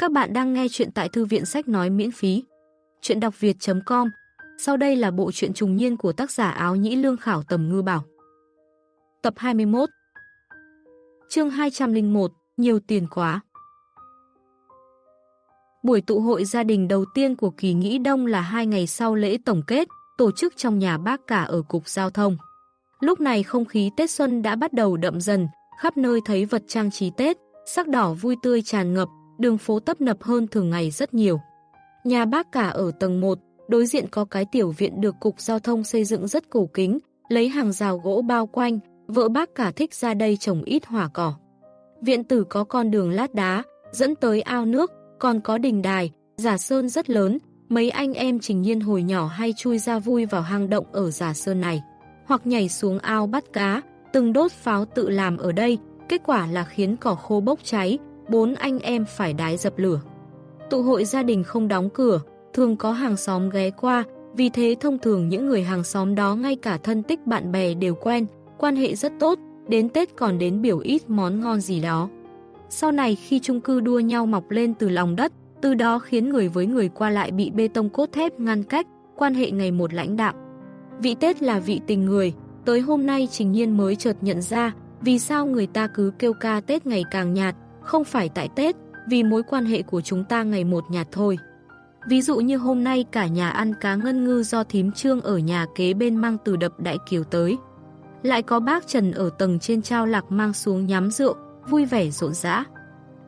Các bạn đang nghe chuyện tại thư viện sách nói miễn phí. Chuyện đọc việt.com Sau đây là bộ truyện trùng niên của tác giả áo nhĩ lương khảo tầm ngư bảo. Tập 21 Chương 201 Nhiều tiền quá Buổi tụ hội gia đình đầu tiên của kỳ nghỉ đông là hai ngày sau lễ tổng kết, tổ chức trong nhà bác cả ở Cục Giao thông. Lúc này không khí Tết Xuân đã bắt đầu đậm dần, khắp nơi thấy vật trang trí Tết, sắc đỏ vui tươi tràn ngập, đường phố tấp nập hơn thường ngày rất nhiều. Nhà bác cả ở tầng 1, đối diện có cái tiểu viện được Cục Giao thông xây dựng rất cổ kính, lấy hàng rào gỗ bao quanh, vợ bác cả thích ra đây trồng ít hỏa cỏ. Viện tử có con đường lát đá, dẫn tới ao nước, còn có đình đài, giả sơn rất lớn, mấy anh em trình nhiên hồi nhỏ hay chui ra vui vào hang động ở giả sơn này, hoặc nhảy xuống ao bắt cá, từng đốt pháo tự làm ở đây, kết quả là khiến cỏ khô bốc cháy, bốn anh em phải đái dập lửa. Tụ hội gia đình không đóng cửa, thường có hàng xóm ghé qua, vì thế thông thường những người hàng xóm đó ngay cả thân tích bạn bè đều quen, quan hệ rất tốt, đến Tết còn đến biểu ít món ngon gì đó. Sau này khi chung cư đua nhau mọc lên từ lòng đất, từ đó khiến người với người qua lại bị bê tông cốt thép ngăn cách, quan hệ ngày một lãnh đạo. Vị Tết là vị tình người, tới hôm nay Trình Nhiên mới chợt nhận ra vì sao người ta cứ kêu ca Tết ngày càng nhạt, không phải tại Tết, vì mối quan hệ của chúng ta ngày một nhạt thôi. Ví dụ như hôm nay cả nhà ăn cá ngân ngư do thím trương ở nhà kế bên mang từ đập đại kiều tới. Lại có bác Trần ở tầng trên trao lạc mang xuống nhắm rượu, vui vẻ rộn rã.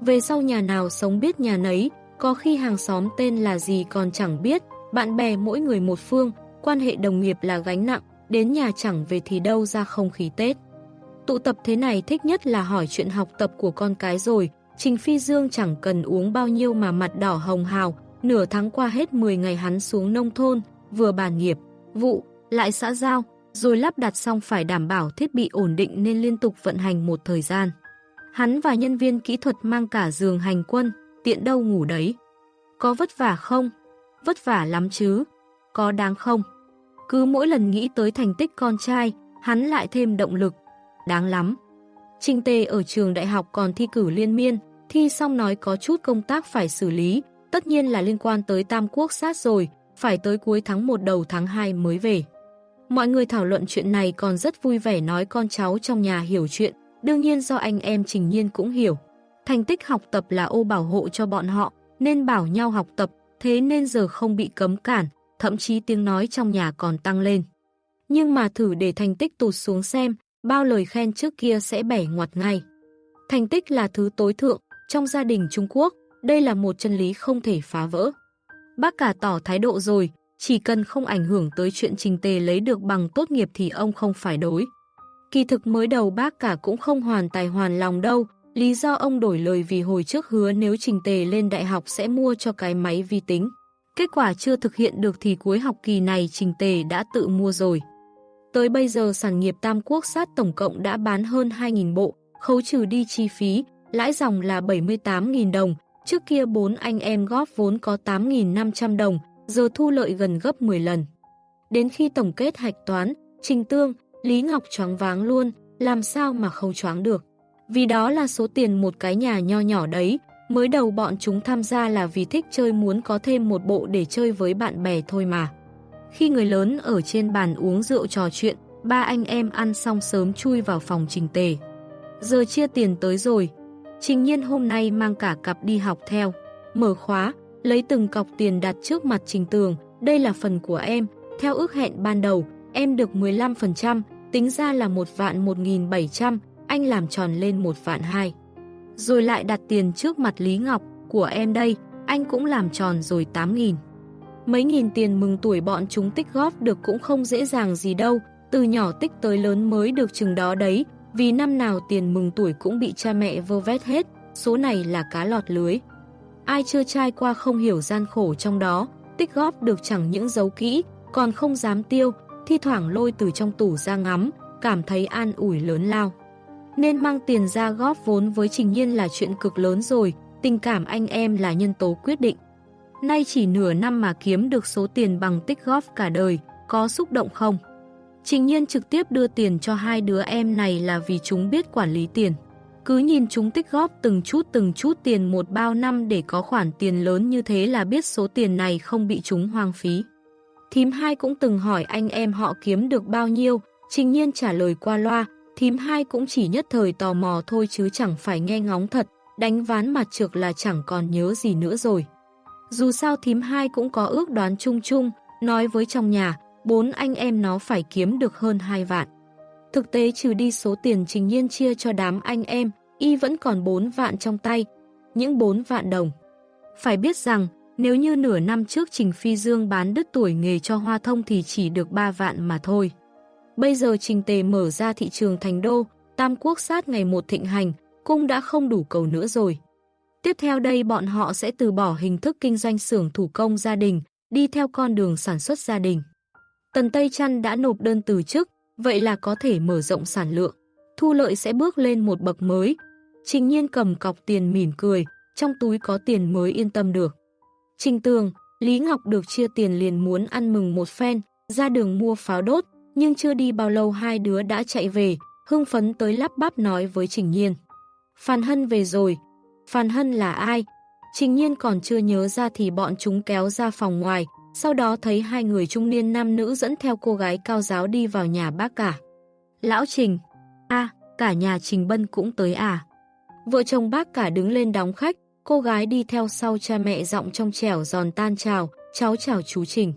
Về sau nhà nào sống biết nhà nấy, có khi hàng xóm tên là gì còn chẳng biết, bạn bè mỗi người một phương, quan hệ đồng nghiệp là gánh nặng, đến nhà chẳng về thì đâu ra không khí Tết. Tụ tập thế này thích nhất là hỏi chuyện học tập của con cái rồi, Trình Phi Dương chẳng cần uống bao nhiêu mà mặt đỏ hồng hào, nửa tháng qua hết 10 ngày hắn xuống nông thôn, vừa bàn nghiệp, vụ, lại xã giao, rồi lắp đặt xong phải đảm bảo thiết bị ổn định nên liên tục vận hành một thời gian. Hắn và nhân viên kỹ thuật mang cả giường hành quân, tiện đâu ngủ đấy. Có vất vả không? Vất vả lắm chứ. Có đáng không? Cứ mỗi lần nghĩ tới thành tích con trai, hắn lại thêm động lực. Đáng lắm. Trình Tề ở trường đại học còn thi cử liên miên, thi xong nói có chút công tác phải xử lý, tất nhiên là liên quan tới Tam Quốc sát rồi, phải tới cuối tháng 1 đầu tháng 2 mới về. Mọi người thảo luận chuyện này còn rất vui vẻ nói con cháu trong nhà hiểu chuyện, đương nhiên do anh em Trình Nhiên cũng hiểu. Thành tích học tập là ô bảo hộ cho bọn họ, nên bảo nhau học tập, thế nên giờ không bị cấm cản, thậm chí tiếng nói trong nhà còn tăng lên. Nhưng mà thử để thành tích tụt xuống xem, bao lời khen trước kia sẽ bẻ ngoặt ngay. Thành tích là thứ tối thượng, trong gia đình Trung Quốc, đây là một chân lý không thể phá vỡ. Bác cả tỏ thái độ rồi, chỉ cần không ảnh hưởng tới chuyện trình tề lấy được bằng tốt nghiệp thì ông không phải đối. Kỳ thực mới đầu bác cả cũng không hoàn tài hoàn lòng đâu, lý do ông đổi lời vì hồi trước hứa nếu trình tề lên đại học sẽ mua cho cái máy vi tính. Kết quả chưa thực hiện được thì cuối học kỳ này trình tề đã tự mua rồi. Tới bây giờ sản nghiệp Tam Quốc sát tổng cộng đã bán hơn 2.000 bộ, khấu trừ đi chi phí, lãi dòng là 78.000 đồng, trước kia bốn anh em góp vốn có 8.500 đồng, giờ thu lợi gần gấp 10 lần. Đến khi tổng kết hạch toán, Trình Tương, Lý Ngọc choáng váng luôn, làm sao mà không choáng được. Vì đó là số tiền một cái nhà nho nhỏ đấy, mới đầu bọn chúng tham gia là vì thích chơi muốn có thêm một bộ để chơi với bạn bè thôi mà. Khi người lớn ở trên bàn uống rượu trò chuyện, ba anh em ăn xong sớm chui vào phòng trình tề. Giờ chia tiền tới rồi. Trình nhiên hôm nay mang cả cặp đi học theo. Mở khóa, lấy từng cọc tiền đặt trước mặt trình tường. Đây là phần của em. Theo ước hẹn ban đầu, em được 15%, tính ra là một vạn 1.700, anh làm tròn lên một vạn hai. Rồi lại đặt tiền trước mặt Lý Ngọc, của em đây, anh cũng làm tròn rồi 8.000. Mấy nghìn tiền mừng tuổi bọn chúng tích góp được cũng không dễ dàng gì đâu, từ nhỏ tích tới lớn mới được chừng đó đấy, vì năm nào tiền mừng tuổi cũng bị cha mẹ vơ vét hết, số này là cá lọt lưới. Ai chưa trai qua không hiểu gian khổ trong đó, tích góp được chẳng những dấu kỹ, còn không dám tiêu, thi thoảng lôi từ trong tủ ra ngắm, cảm thấy an ủi lớn lao. Nên mang tiền ra góp vốn với Trình Nhiên là chuyện cực lớn rồi, tình cảm anh em là nhân tố quyết định. Nay chỉ nửa năm mà kiếm được số tiền bằng tích góp cả đời, có xúc động không? Trình nhiên trực tiếp đưa tiền cho hai đứa em này là vì chúng biết quản lý tiền. Cứ nhìn chúng tích góp từng chút từng chút tiền một bao năm để có khoản tiền lớn như thế là biết số tiền này không bị chúng hoang phí. Thím hai cũng từng hỏi anh em họ kiếm được bao nhiêu, trình nhiên trả lời qua loa, thím hai cũng chỉ nhất thời tò mò thôi chứ chẳng phải nghe ngóng thật, đánh ván mặt trược là chẳng còn nhớ gì nữa rồi. Dù sao thím hai cũng có ước đoán chung chung, nói với trong nhà, bốn anh em nó phải kiếm được hơn hai vạn. Thực tế trừ đi số tiền trình nhiên chia cho đám anh em, y vẫn còn 4 vạn trong tay, những 4 vạn đồng. Phải biết rằng, nếu như nửa năm trước Trình Phi Dương bán đứt tuổi nghề cho Hoa Thông thì chỉ được 3 vạn mà thôi. Bây giờ Trình Tề mở ra thị trường thành đô, Tam Quốc sát ngày một thịnh hành, cung đã không đủ cầu nữa rồi. Tiếp theo đây bọn họ sẽ từ bỏ hình thức kinh doanh xưởng thủ công gia đình, đi theo con đường sản xuất gia đình. Tần Tây Trăn đã nộp đơn từ chức, vậy là có thể mở rộng sản lượng. Thu lợi sẽ bước lên một bậc mới. Trình nhiên cầm cọc tiền mỉm cười, trong túi có tiền mới yên tâm được. Trình tường, Lý Ngọc được chia tiền liền muốn ăn mừng một phen, ra đường mua pháo đốt, nhưng chưa đi bao lâu hai đứa đã chạy về, hưng phấn tới lắp bắp nói với Trình Nhiên. Phan Hân về rồi. Phan Hân là ai? Trình Nhiên còn chưa nhớ ra thì bọn chúng kéo ra phòng ngoài, sau đó thấy hai người trung niên nam nữ dẫn theo cô gái cao giáo đi vào nhà bác cả. Lão Trình, a cả nhà Trình Bân cũng tới à. Vợ chồng bác cả đứng lên đóng khách, cô gái đi theo sau cha mẹ giọng trong trẻo giòn tan chào, cháu chào chú Trình.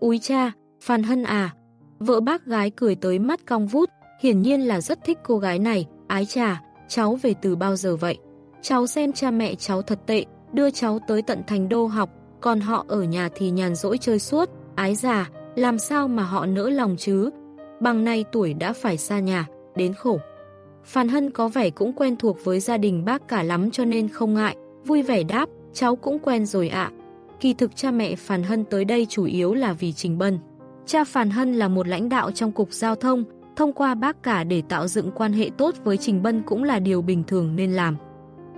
Úi cha, Phan Hân à. Vợ bác gái cười tới mắt cong vút, hiển nhiên là rất thích cô gái này, ái trà, cháu về từ bao giờ vậy? Cháu xem cha mẹ cháu thật tệ, đưa cháu tới tận thành đô học, còn họ ở nhà thì nhàn rỗi chơi suốt, ái già, làm sao mà họ nỡ lòng chứ? Bằng nay tuổi đã phải xa nhà, đến khổ. Phan Hân có vẻ cũng quen thuộc với gia đình bác cả lắm cho nên không ngại, vui vẻ đáp, cháu cũng quen rồi ạ. Kỳ thực cha mẹ Phan Hân tới đây chủ yếu là vì Trình Bân. Cha Phan Hân là một lãnh đạo trong cục giao thông, thông qua bác cả để tạo dựng quan hệ tốt với Trình Bân cũng là điều bình thường nên làm.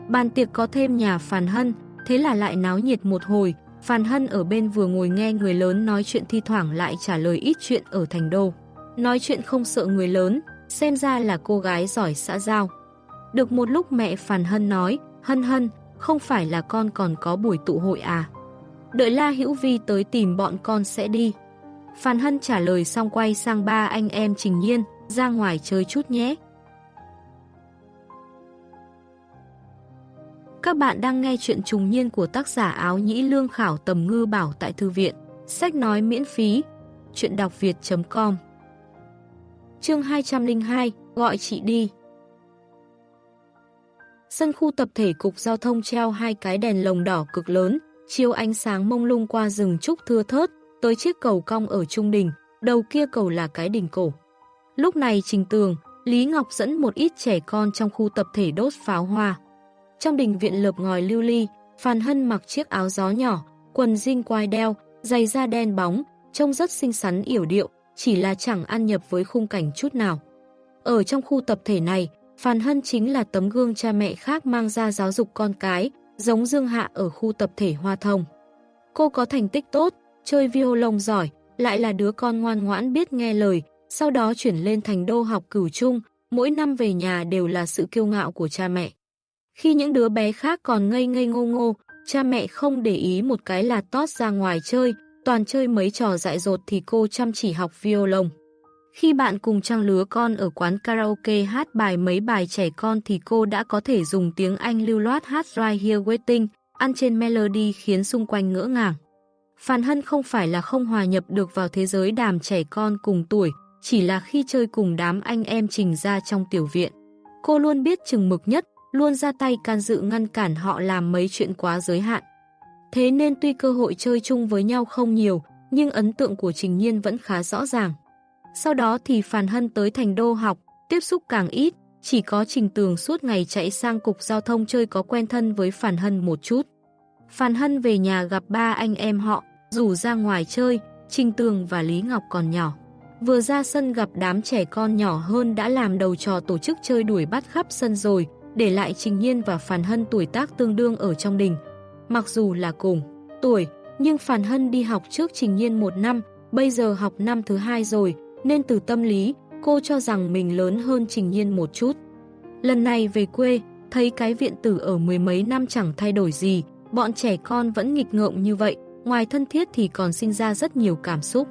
Bàn tiệc có thêm nhà Phan Hân, thế là lại náo nhiệt một hồi, Phan Hân ở bên vừa ngồi nghe người lớn nói chuyện thi thoảng lại trả lời ít chuyện ở thành đô. Nói chuyện không sợ người lớn, xem ra là cô gái giỏi xã giao. Được một lúc mẹ Phan Hân nói, Hân Hân, không phải là con còn có buổi tụ hội à? Đợi La Hữu Vi tới tìm bọn con sẽ đi. Phan Hân trả lời xong quay sang ba anh em Trình Nhiên, ra ngoài chơi chút nhé. Các bạn đang nghe chuyện trùng niên của tác giả áo nhĩ lương khảo tầm ngư bảo tại thư viện. Sách nói miễn phí. Chuyện đọc việt.com Chương 202 Gọi chị đi Sân khu tập thể cục giao thông treo hai cái đèn lồng đỏ cực lớn, chiếu ánh sáng mông lung qua rừng trúc thưa thớt, tới chiếc cầu cong ở trung đình, đầu kia cầu là cái đỉnh cổ. Lúc này Trình Tường, Lý Ngọc dẫn một ít trẻ con trong khu tập thể đốt pháo hoa. Trong đình viện lợp ngòi lưu ly, Phan Hân mặc chiếc áo gió nhỏ, quần jean quai đeo, giày da đen bóng, trông rất xinh xắn yểu điệu, chỉ là chẳng ăn nhập với khung cảnh chút nào. Ở trong khu tập thể này, Phan Hân chính là tấm gương cha mẹ khác mang ra giáo dục con cái, giống Dương Hạ ở khu tập thể Hoa Thông. Cô có thành tích tốt, chơi violon giỏi, lại là đứa con ngoan ngoãn biết nghe lời, sau đó chuyển lên thành đô học cửu trung, mỗi năm về nhà đều là sự kiêu ngạo của cha mẹ. Khi những đứa bé khác còn ngây ngây ngô ngô, cha mẹ không để ý một cái là tót ra ngoài chơi, toàn chơi mấy trò dại dột thì cô chăm chỉ học violon. Khi bạn cùng trang lứa con ở quán karaoke hát bài mấy bài trẻ con thì cô đã có thể dùng tiếng Anh lưu loát hát Right Here Waiting, ăn trên melody khiến xung quanh ngỡ ngàng. Phan Hân không phải là không hòa nhập được vào thế giới đàm trẻ con cùng tuổi, chỉ là khi chơi cùng đám anh em trình ra trong tiểu viện. Cô luôn biết chừng mực nhất, luôn ra tay can dự ngăn cản họ làm mấy chuyện quá giới hạn. Thế nên tuy cơ hội chơi chung với nhau không nhiều, nhưng ấn tượng của Trình Nhiên vẫn khá rõ ràng. Sau đó thì Phàn Hân tới thành đô học, tiếp xúc càng ít, chỉ có Trình Tường suốt ngày chạy sang cục giao thông chơi có quen thân với Phàn Hân một chút. Phàn Hân về nhà gặp ba anh em họ, rủ ra ngoài chơi, Trình Tường và Lý Ngọc còn nhỏ. Vừa ra sân gặp đám trẻ con nhỏ hơn đã làm đầu trò tổ chức chơi đuổi bắt khắp sân rồi, để lại Trình Nhiên và phàn Hân tuổi tác tương đương ở trong đình. Mặc dù là cùng tuổi, nhưng phàn Hân đi học trước Trình Nhiên một năm, bây giờ học năm thứ hai rồi, nên từ tâm lý, cô cho rằng mình lớn hơn Trình Nhiên một chút. Lần này về quê, thấy cái viện tử ở mười mấy năm chẳng thay đổi gì, bọn trẻ con vẫn nghịch ngợm như vậy, ngoài thân thiết thì còn sinh ra rất nhiều cảm xúc.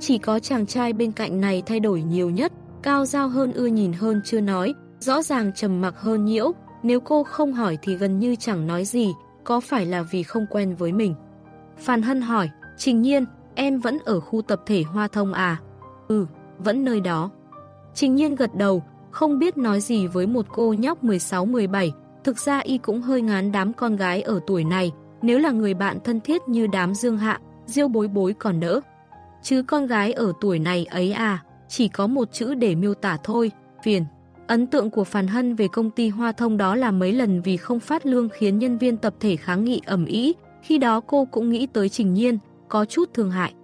Chỉ có chàng trai bên cạnh này thay đổi nhiều nhất, cao giao hơn ưa nhìn hơn chưa nói, rõ ràng trầm mặc hơn nhiễu, nếu cô không hỏi thì gần như chẳng nói gì, có phải là vì không quen với mình. Phan Hân hỏi, Trình Nhiên, em vẫn ở khu tập thể Hoa Thông à? Ừ, vẫn nơi đó. Trình Nhiên gật đầu, không biết nói gì với một cô nhóc 16-17, thực ra y cũng hơi ngán đám con gái ở tuổi này, nếu là người bạn thân thiết như đám Dương Hạ, Diêu Bối Bối còn đỡ. Chứ con gái ở tuổi này ấy à, chỉ có một chữ để miêu tả thôi, phiền. Ấn tượng của Phàn Hân về công ty Hoa Thông đó là mấy lần vì không phát lương khiến nhân viên tập thể kháng nghị ẩm ý, khi đó cô cũng nghĩ tới Trình Nhiên, có chút thương hại.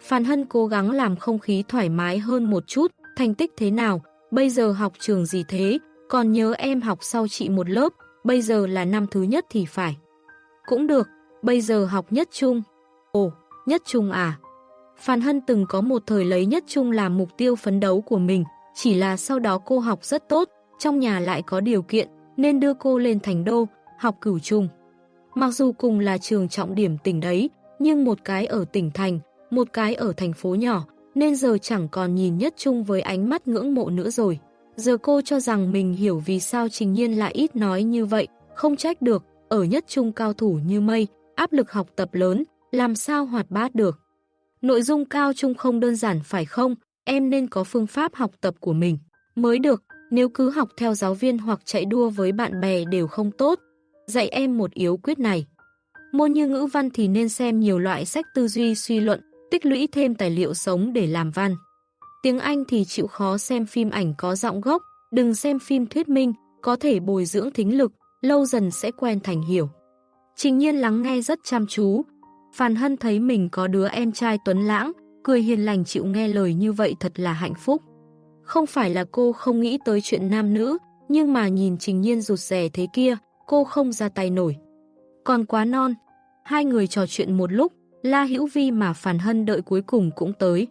Phàn Hân cố gắng làm không khí thoải mái hơn một chút, thành tích thế nào, bây giờ học trường gì thế, còn nhớ em học sau chị một lớp, bây giờ là năm thứ nhất thì phải. Cũng được, bây giờ học nhất trung. Ồ, nhất trung à? Phan Hân từng có một thời lấy nhất trung làm mục tiêu phấn đấu của mình, chỉ là sau đó cô học rất tốt, trong nhà lại có điều kiện, nên đưa cô lên thành đô, học cửu trung. Mặc dù cùng là trường trọng điểm tỉnh đấy, nhưng một cái ở tỉnh thành, một cái ở thành phố nhỏ, nên giờ chẳng còn nhìn nhất chung với ánh mắt ngưỡng mộ nữa rồi. Giờ cô cho rằng mình hiểu vì sao Trình Nhiên lại ít nói như vậy, không trách được, ở nhất trung cao thủ như mây, áp lực học tập lớn, làm sao hoạt bát được. Nội dung cao trung không đơn giản phải không, em nên có phương pháp học tập của mình. Mới được, nếu cứ học theo giáo viên hoặc chạy đua với bạn bè đều không tốt. Dạy em một yếu quyết này. Môn như ngữ văn thì nên xem nhiều loại sách tư duy suy luận, tích lũy thêm tài liệu sống để làm văn. Tiếng Anh thì chịu khó xem phim ảnh có giọng gốc, đừng xem phim thuyết minh, có thể bồi dưỡng thính lực, lâu dần sẽ quen thành hiểu. Trình nhiên lắng nghe rất chăm chú. Phan Hân thấy mình có đứa em trai tuấn lãng, cười hiền lành chịu nghe lời như vậy thật là hạnh phúc. Không phải là cô không nghĩ tới chuyện nam nữ, nhưng mà nhìn Trình Nhiên rụt rè thế kia, cô không ra tay nổi. Còn quá non, hai người trò chuyện một lúc, La Hữu Vi mà Phản Hân đợi cuối cùng cũng tới.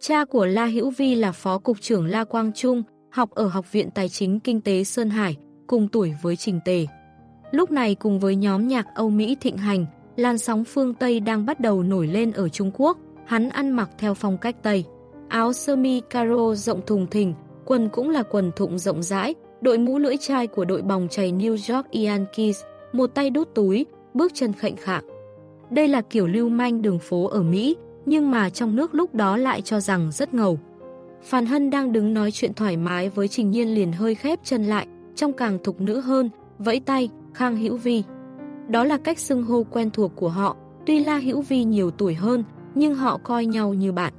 Cha của La Hữu Vi là Phó Cục trưởng La Quang Trung, học ở Học viện Tài chính Kinh tế Sơn Hải, cùng tuổi với Trình Tề. Lúc này cùng với nhóm nhạc Âu Mỹ thịnh hành, làn sóng phương Tây đang bắt đầu nổi lên ở Trung Quốc, hắn ăn mặc theo phong cách Tây. Áo sơ mi caro rộng thùng thình, quần cũng là quần thụng rộng rãi, đội mũ lưỡi chai của đội bóng chày New York Yankees, một tay đút túi, bước chân khệnh khạng. Đây là kiểu lưu manh đường phố ở Mỹ, nhưng mà trong nước lúc đó lại cho rằng rất ngầu. Phan Hân đang đứng nói chuyện thoải mái với Trình Nhiên liền hơi khép chân lại, trong càng thục nữ hơn, vẫy tay, Khang Hữu Vi. Đó là cách xưng hô quen thuộc của họ, tuy La Hữu Vi nhiều tuổi hơn, nhưng họ coi nhau như bạn.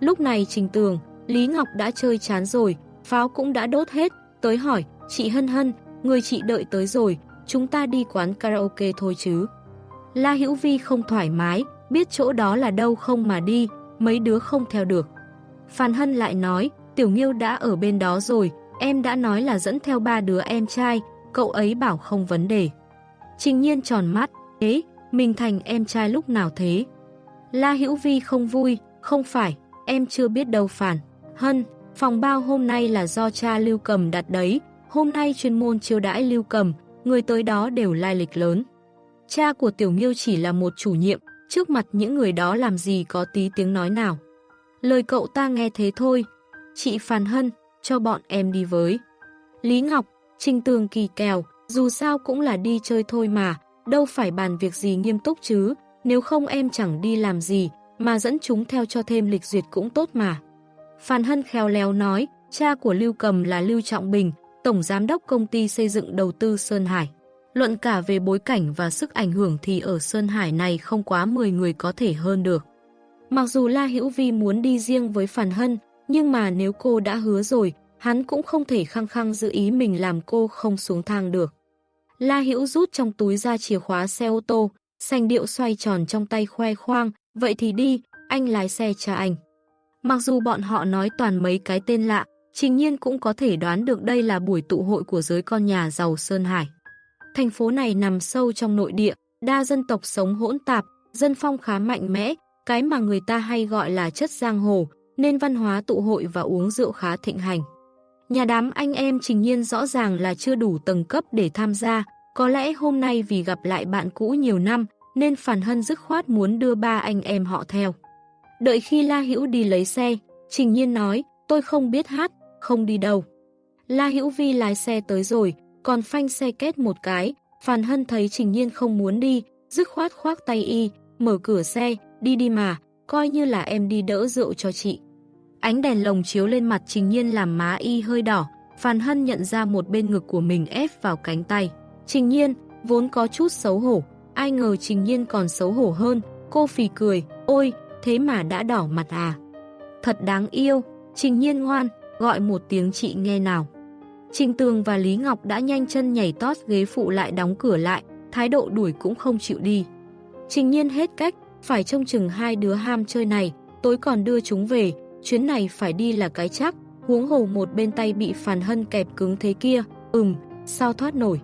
Lúc này Trình Tường, Lý Ngọc đã chơi chán rồi, pháo cũng đã đốt hết, tới hỏi, chị Hân Hân, người chị đợi tới rồi, chúng ta đi quán karaoke thôi chứ. La Hữu Vi không thoải mái, biết chỗ đó là đâu không mà đi, mấy đứa không theo được. Phan Hân lại nói, Tiểu Nghiêu đã ở bên đó rồi, em đã nói là dẫn theo ba đứa em trai, cậu ấy bảo không vấn đề. Trình nhiên tròn mắt, thế, mình thành em trai lúc nào thế? La Hữu Vi không vui, không phải, em chưa biết đâu Phản. Hân, phòng bao hôm nay là do cha Lưu Cầm đặt đấy, hôm nay chuyên môn chiêu đãi Lưu Cầm, người tới đó đều lai lịch lớn. Cha của Tiểu Nghiêu chỉ là một chủ nhiệm, trước mặt những người đó làm gì có tí tiếng nói nào. Lời cậu ta nghe thế thôi. Chị Phan Hân, cho bọn em đi với. Lý Ngọc, Trình Tường kỳ kèo, dù sao cũng là đi chơi thôi mà, đâu phải bàn việc gì nghiêm túc chứ, nếu không em chẳng đi làm gì, mà dẫn chúng theo cho thêm lịch duyệt cũng tốt mà. Phan Hân khéo léo nói, cha của Lưu Cầm là Lưu Trọng Bình, Tổng Giám đốc Công ty Xây dựng Đầu tư Sơn Hải. Luận cả về bối cảnh và sức ảnh hưởng thì ở Sơn Hải này không quá 10 người có thể hơn được. Mặc dù La Hữu Vi muốn đi riêng với Phan Hân, nhưng mà nếu cô đã hứa rồi, hắn cũng không thể khăng khăng giữ ý mình làm cô không xuống thang được. La Hữu rút trong túi ra chìa khóa xe ô tô, xanh điệu xoay tròn trong tay khoe khoang, vậy thì đi, anh lái xe cho anh. Mặc dù bọn họ nói toàn mấy cái tên lạ, trình nhiên cũng có thể đoán được đây là buổi tụ hội của giới con nhà giàu Sơn Hải. Thành phố này nằm sâu trong nội địa, đa dân tộc sống hỗn tạp, dân phong khá mạnh mẽ, cái mà người ta hay gọi là chất giang hồ, nên văn hóa tụ hội và uống rượu khá thịnh hành. Nhà đám anh em trình nhiên rõ ràng là chưa đủ tầng cấp để tham gia, có lẽ hôm nay vì gặp lại bạn cũ nhiều năm, nên Phản Hân dứt khoát muốn đưa ba anh em họ theo. Đợi khi La Hữu đi lấy xe, Trình Nhiên nói, tôi không biết hát, không đi đâu. La Hữu Vi lái xe tới rồi, còn phanh xe kết một cái, Phàn Hân thấy Trình Nhiên không muốn đi, dứt khoát khoác tay y, mở cửa xe, đi đi mà, coi như là em đi đỡ rượu cho chị. Ánh đèn lồng chiếu lên mặt Trình Nhiên làm má y hơi đỏ, Phàn Hân nhận ra một bên ngực của mình ép vào cánh tay. Trình Nhiên, vốn có chút xấu hổ, ai ngờ Trình Nhiên còn xấu hổ hơn, cô phì cười, ôi, thế mà đã đỏ mặt à. Thật đáng yêu, Trình Nhiên ngoan, gọi một tiếng chị nghe nào. Trình Tường và Lý Ngọc đã nhanh chân nhảy tót ghế phụ lại đóng cửa lại, thái độ đuổi cũng không chịu đi. Trình Nhiên hết cách, phải trông chừng hai đứa ham chơi này, tối còn đưa chúng về, chuyến này phải đi là cái chắc, huống hồ một bên tay bị phàn hân kẹp cứng thế kia, ừm, sao thoát nổi.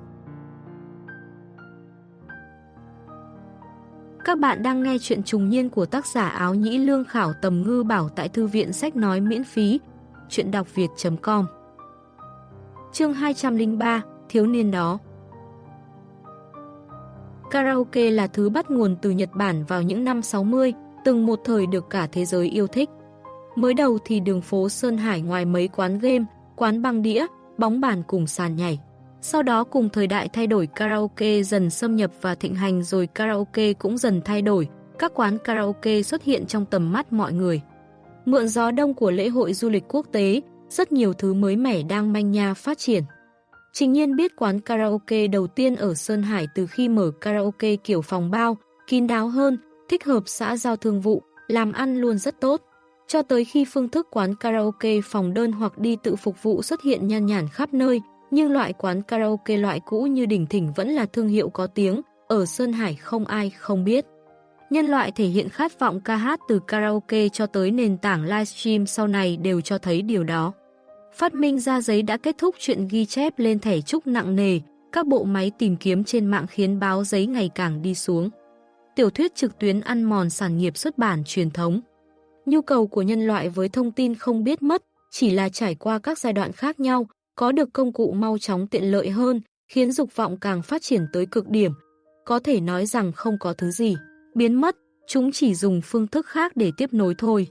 Các bạn đang nghe chuyện trùng niên của tác giả áo nhĩ lương khảo tầm ngư bảo tại thư viện sách nói miễn phí, chuyện đọc việt.com Chương 203, Thiếu niên đó Karaoke là thứ bắt nguồn từ Nhật Bản vào những năm 60, từng một thời được cả thế giới yêu thích. Mới đầu thì đường phố Sơn Hải ngoài mấy quán game, quán băng đĩa, bóng bàn cùng sàn nhảy. Sau đó cùng thời đại thay đổi karaoke dần xâm nhập và thịnh hành rồi karaoke cũng dần thay đổi, các quán karaoke xuất hiện trong tầm mắt mọi người. Mượn gió đông của lễ hội du lịch quốc tế, rất nhiều thứ mới mẻ đang manh nha phát triển. Trình nhiên biết quán karaoke đầu tiên ở Sơn Hải từ khi mở karaoke kiểu phòng bao, kín đáo hơn, thích hợp xã giao thương vụ, làm ăn luôn rất tốt. Cho tới khi phương thức quán karaoke phòng đơn hoặc đi tự phục vụ xuất hiện nhan nhản khắp nơi, nhưng loại quán karaoke loại cũ như đỉnh thỉnh vẫn là thương hiệu có tiếng, ở Sơn Hải không ai không biết. Nhân loại thể hiện khát vọng ca hát từ karaoke cho tới nền tảng livestream sau này đều cho thấy điều đó. Phát minh ra giấy đã kết thúc chuyện ghi chép lên thẻ trúc nặng nề, các bộ máy tìm kiếm trên mạng khiến báo giấy ngày càng đi xuống. Tiểu thuyết trực tuyến ăn mòn sản nghiệp xuất bản truyền thống. Nhu cầu của nhân loại với thông tin không biết mất, chỉ là trải qua các giai đoạn khác nhau, có được công cụ mau chóng tiện lợi hơn, khiến dục vọng càng phát triển tới cực điểm. Có thể nói rằng không có thứ gì, biến mất, chúng chỉ dùng phương thức khác để tiếp nối thôi.